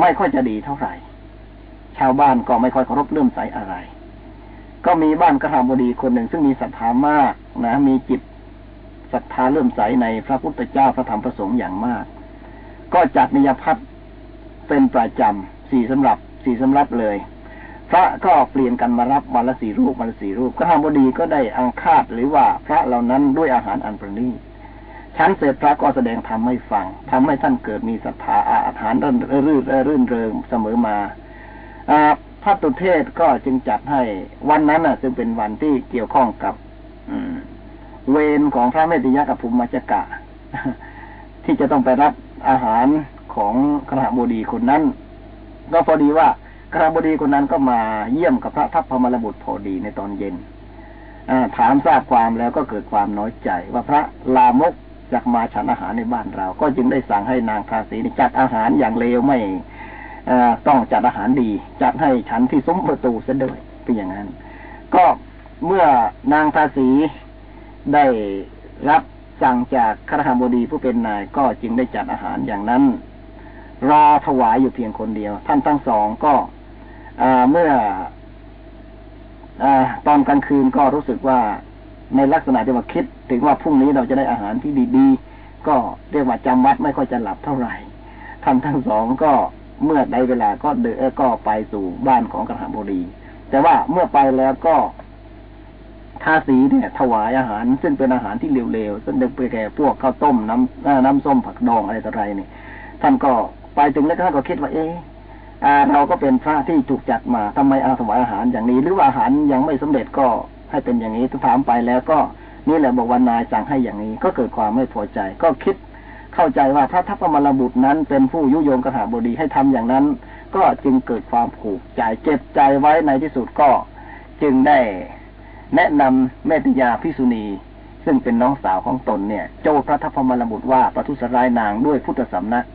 ไม่ค่อยจะดีเท่าไหร่ ชาวบ้านก็ไม่ค่อยเคารพเลื่อมใสอะไร ก็มีบ้านกระทำบดีคนหนึ่งซึ่งมีศรัทธามากนะ มีจิตศรัทธาเลื่อมใสในพระพุทธเจ้าพระธรรมพระสงฆ์อย่างมาก ก็จัดนิยพัฒน์เป็นประจำสี่สำหรับสี่สำรับเลย พระก็เปลี่ยนกันมารับวันละสี่รูปวันละสี่รูปก็ทำบดีก็ได้อังคาดหรือว่าพระเหล่านั้นด้วยอาหารอันประณีตชั้นเสร็จพระก็แสดงธรรมให้ฟังทำให้ท่านเกิดมีศรัทธาอาหารรื่นรื่นรื่นเริงเสมอมาอพระตุเทศก็จึงจัดให้วันนั้นอะจึงเป็นวันที่เกี่ยวข้องกับ อืเวรของพระเมติยะกับภูมิมัจกะ ที่จะต้องไปรับอาหารของคณะบดีคนนั้น ก็พอดีว่า คณะบดีคนนั้นก็มาเยี่ยมกับพระทัพพมรบุตรพอดีในตอนเย็นอถามทราบความแล้วก็เกิดความน้อยใจ ว่าพระลามกจากมาฉันอาหารในบ้านเรา ก็จึงได้สั่งให้นางทาสีจัดอาหารอย่างเลวไม่ต้องจัดอาหารดี จัดให้ฉันที่ซุ้มประตูเสียด้วยเป็นอย่างนั้น ก็เมื่อนางทาสีได้รับสั่งจากครหบดีผู้เป็นนายก็จึงได้จัดอาหารอย่างนั้น รอถวายอยู่เพียงคนเดียว ท่านทั้งสองก็ เมื่ออตอนกลางคืนก็รู้สึกว่าในลักษณะที่ว่าคิด ถึงว่าพรุ่งนี้เราจะได้อาหารที่ดีๆ ก็เรียกว่าจำวัดไม่ค่อยจะหลับเท่าไหร่ท่านทั้งสองก็เมื่อได้เวลาก็เดินก็ไปสู่บ้านของกระหบดีแต่ว่าเมื่อไปแล้วก็ทาสีเนี่ย ถวายอาหาร ซึ่งเป็นอาหารที่เร็วๆ ซึ่งเด็กไปแก่พวกข้าวต้มน้ำน้ำส้มผักดองอะไรต่ออะไรนี่ท่านก็ไปถึงแล้วท่านก็คิดว่า เออ เราก็เป็นพระที่ถูกจัดมาทำไมอาถวายอาหารอย่างนี้ หรือว่าอาหารยังไม่สำเร็จก็ให้เป็นอย่างนี้ถามไปแล้วก็นี่แหละบอกว่านายสั่งให้อย่างนี้ ก็เกิดความไม่พอใจ ก็คิดเข้าใจว่าพระทัพมรบุตรนั้น เป็นผู้ยุยงกระหาบดีให้ทำอย่างนั้น ก็จึงเกิดความผูกใจเจ็บใจไว้ในที่สุดก็ จึงได้แนะนำเมตยาพิสุณีซึ่งเป็นน้องสาวของตนเนี่ย โจพระทัพมรบุตรว่าประทุษร้ายนางด้วยพุทธสำนัก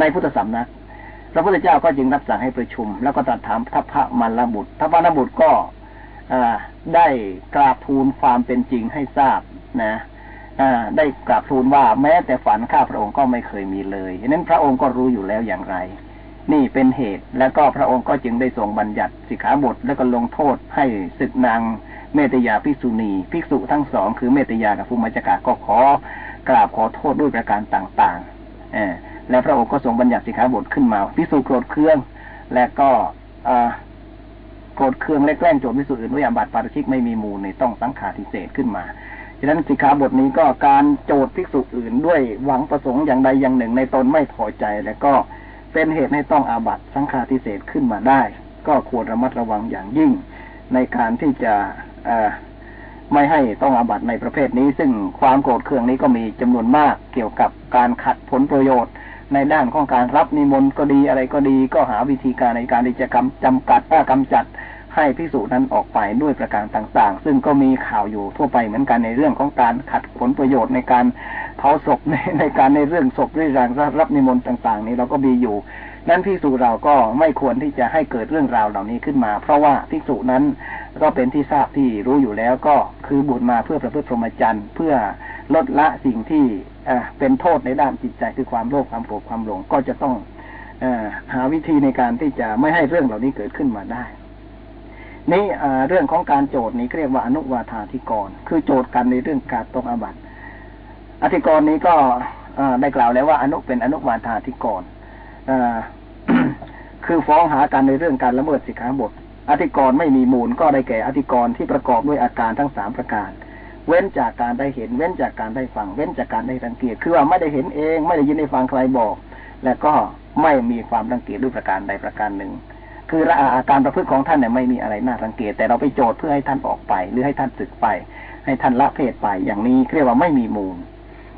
ในพุทธสำนัก ระพุทธเจ้าก็จึงรับสั่งให้ประชุม แล้วก็ตรัสถามทัพพระมรบุตรทัพพระมรบุตรก็ได้กราบทูลความเป็นจริงให้ทราบนะได้กราบทูลว่าแม้แต่ฝันข้าพระองค์ก็ไม่เคยมีเลยฉะนั้นพระองค์ก็รู้อยู่แล้วอย่างไร นี่เป็นเหตุ แล้วก็พระองค์ก็จึงได้ทรงบัญญัติสิกขาบทแล้วก็ลงโทษให้ศึกนางเมตยาภิกษุณี ภิกษุทั้งสอง คือเมตยากับภูมิจักาก็ขอกราบขอโทษด้วยประการต่างๆเอ และพระองค์ก็ทรงบัญญัติสิกขาบทขึ้นมาภิกษุโกรธเครื่อง และก็โกรธเครื่องและแกล้งโจทย์ภิกษุอื่นด้วยอาบัติปาราชิกไม่มีมูลในต้องสังขาทิเศษขึ้นมาฉะนั้นสิกขาบทนี้ก็การโจทย์ภิกษุอื่นด้วยหวังประสงค์อย่างใดอย่างหนึ่งในตนไม่พอใจ และก็เป็นเหตุให้ต้องอาบัติสังฆาทิเศษขึ้นมาได้ ก็ควรระมัดระวังอย่างยิ่ง ในการที่จะไม่ให้ต้องอาบัติในประเภทนี้ ซึ่งความโกรธเคืองนี้ก็มีจำนวนมากเกี่ยวกับการขัดผลประโยชน์ ในด้านของการรับนิมนต์ก็ดีอะไรก็ดีก็หาวิธีการในการที่จะกำจำกัดกำจัดให้พิสูจนั้นออกไปด้วยประการต่างๆ ซึ่งก็มีข่าวอยู่ทั่วไปเหมือนกันในเรื่องของการขัดผลประโยชน์ในการเผาศพในในการในเรื่องศพเรื่องรับนิมนต์ต่าง ๆ นี้เราก็มีอยู่ นั้นพิสูจเราก็ไม่ควรที่จะให้เกิดเรื่องราวเหล่านี้ขึ้นมา เพราะว่าพิสูจนั้นก็เป็นที่ทราบที่รู้อยู่แล้วก็คือบุญมาเพื่อประพฤติพรหมจรรย์เพื่อลดละสิ่งที่ เป็นโทษในด้านจิตใจคือความโลภความโกรธความหลง ก็จะต้องอหาวิธีในการที่จะไม่ให้เรื่องเหล่านี้เกิดขึ้นมาได้ นี่เรื่องของการโจทย์นี้เรียกว่าอนุวาธาธิกร คือโจทย์กันในเรื่องการตรงอาบัติอธิกรณ์นี้ก็ได้กล่าวแล้วว่าอนุเป็นอนุวาธาธิกรคือฟ้องหากันในเรื่องการละเมิดสิกขาบทอธิกรณ์ไม่มีมูลก็ได้แก่อธิกรณ์ที่ประกอบด้วยอาการทั้งสามประการ เว้นจากการได้เห็น เว้นจากการได้ฟัง เว้นจากการได้สังเกต คือว่าไม่ได้เห็นเอง ไม่ได้ยินได้ฟังใครบอก และก็ไม่มีความสังเกตด้วยประการใดประการหนึ่ง คืออาการประพฤติของท่านเนี่ยไม่มีอะไรน่าสังเกต แต่เราไปโจทย์เพื่อให้ท่านออกไป หรือให้ท่านสึกไป ให้ท่านละเพศไป อย่างนี้เรียกว่าไม่มีมูล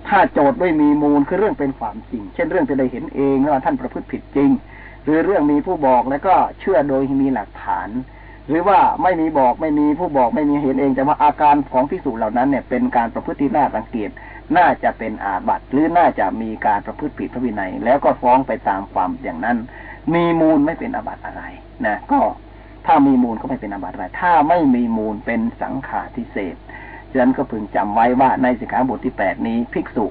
ถ้าโจทย์ไม่มีมูลคือเรื่องเป็นความจริง เช่นเรื่องจะได้เห็นเองว่าท่านประพฤติผิดจริง หรือเรื่องมีผู้บอกแล้วก็เชื่อโดยมีหลักฐาน หรือว่าไม่มีบอกไม่มีผู้บอกไม่มีเห็นเองแต่ว่าอาการของพิสูจเหล่านั้นเนี่ยเป็นการประพฤติที่น่าสังเกตน่าจะเป็นอาบัติหรือน่าจะมีการประพฤติผิดพระวินัย แล้วก็ฟ้องไปตามความอย่างนั้น มีมูลไม่เป็นอาบัติอะไรนะก็ถ้ามีมูลก็ไม่เป็นอาบัติอะไรถ้าไม่มีมูลเป็นสังฆาทิเศษฉะนั้นก็พึงจำไว้ว่าในสิกขาบทที่แปดนี้ภิกษุ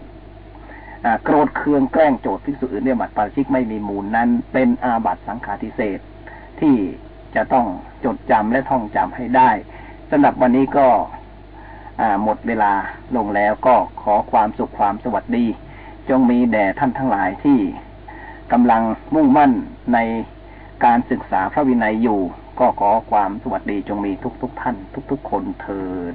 โกรธเคืองแกล้งโจทย์ภิกษุอื่นเนี่ยบัตรปาชิกไม่มีมูลนั้น เป็นอาบัติสังฆาทิเศษที่ จะต้องจดจำและท่องจำให้ได้สำหรับวันนี้ก็หมดเวลาลงแล้วก็ขอความสุขความสวัสดี จงมีแด่ท่านทั้งหลายที่กำลังมุ่งมั่นในการศึกษาพระวินัยอยู่ ก็ขอความสวัสดีจงมีทุกๆทท่าน ทุกๆคนเทิน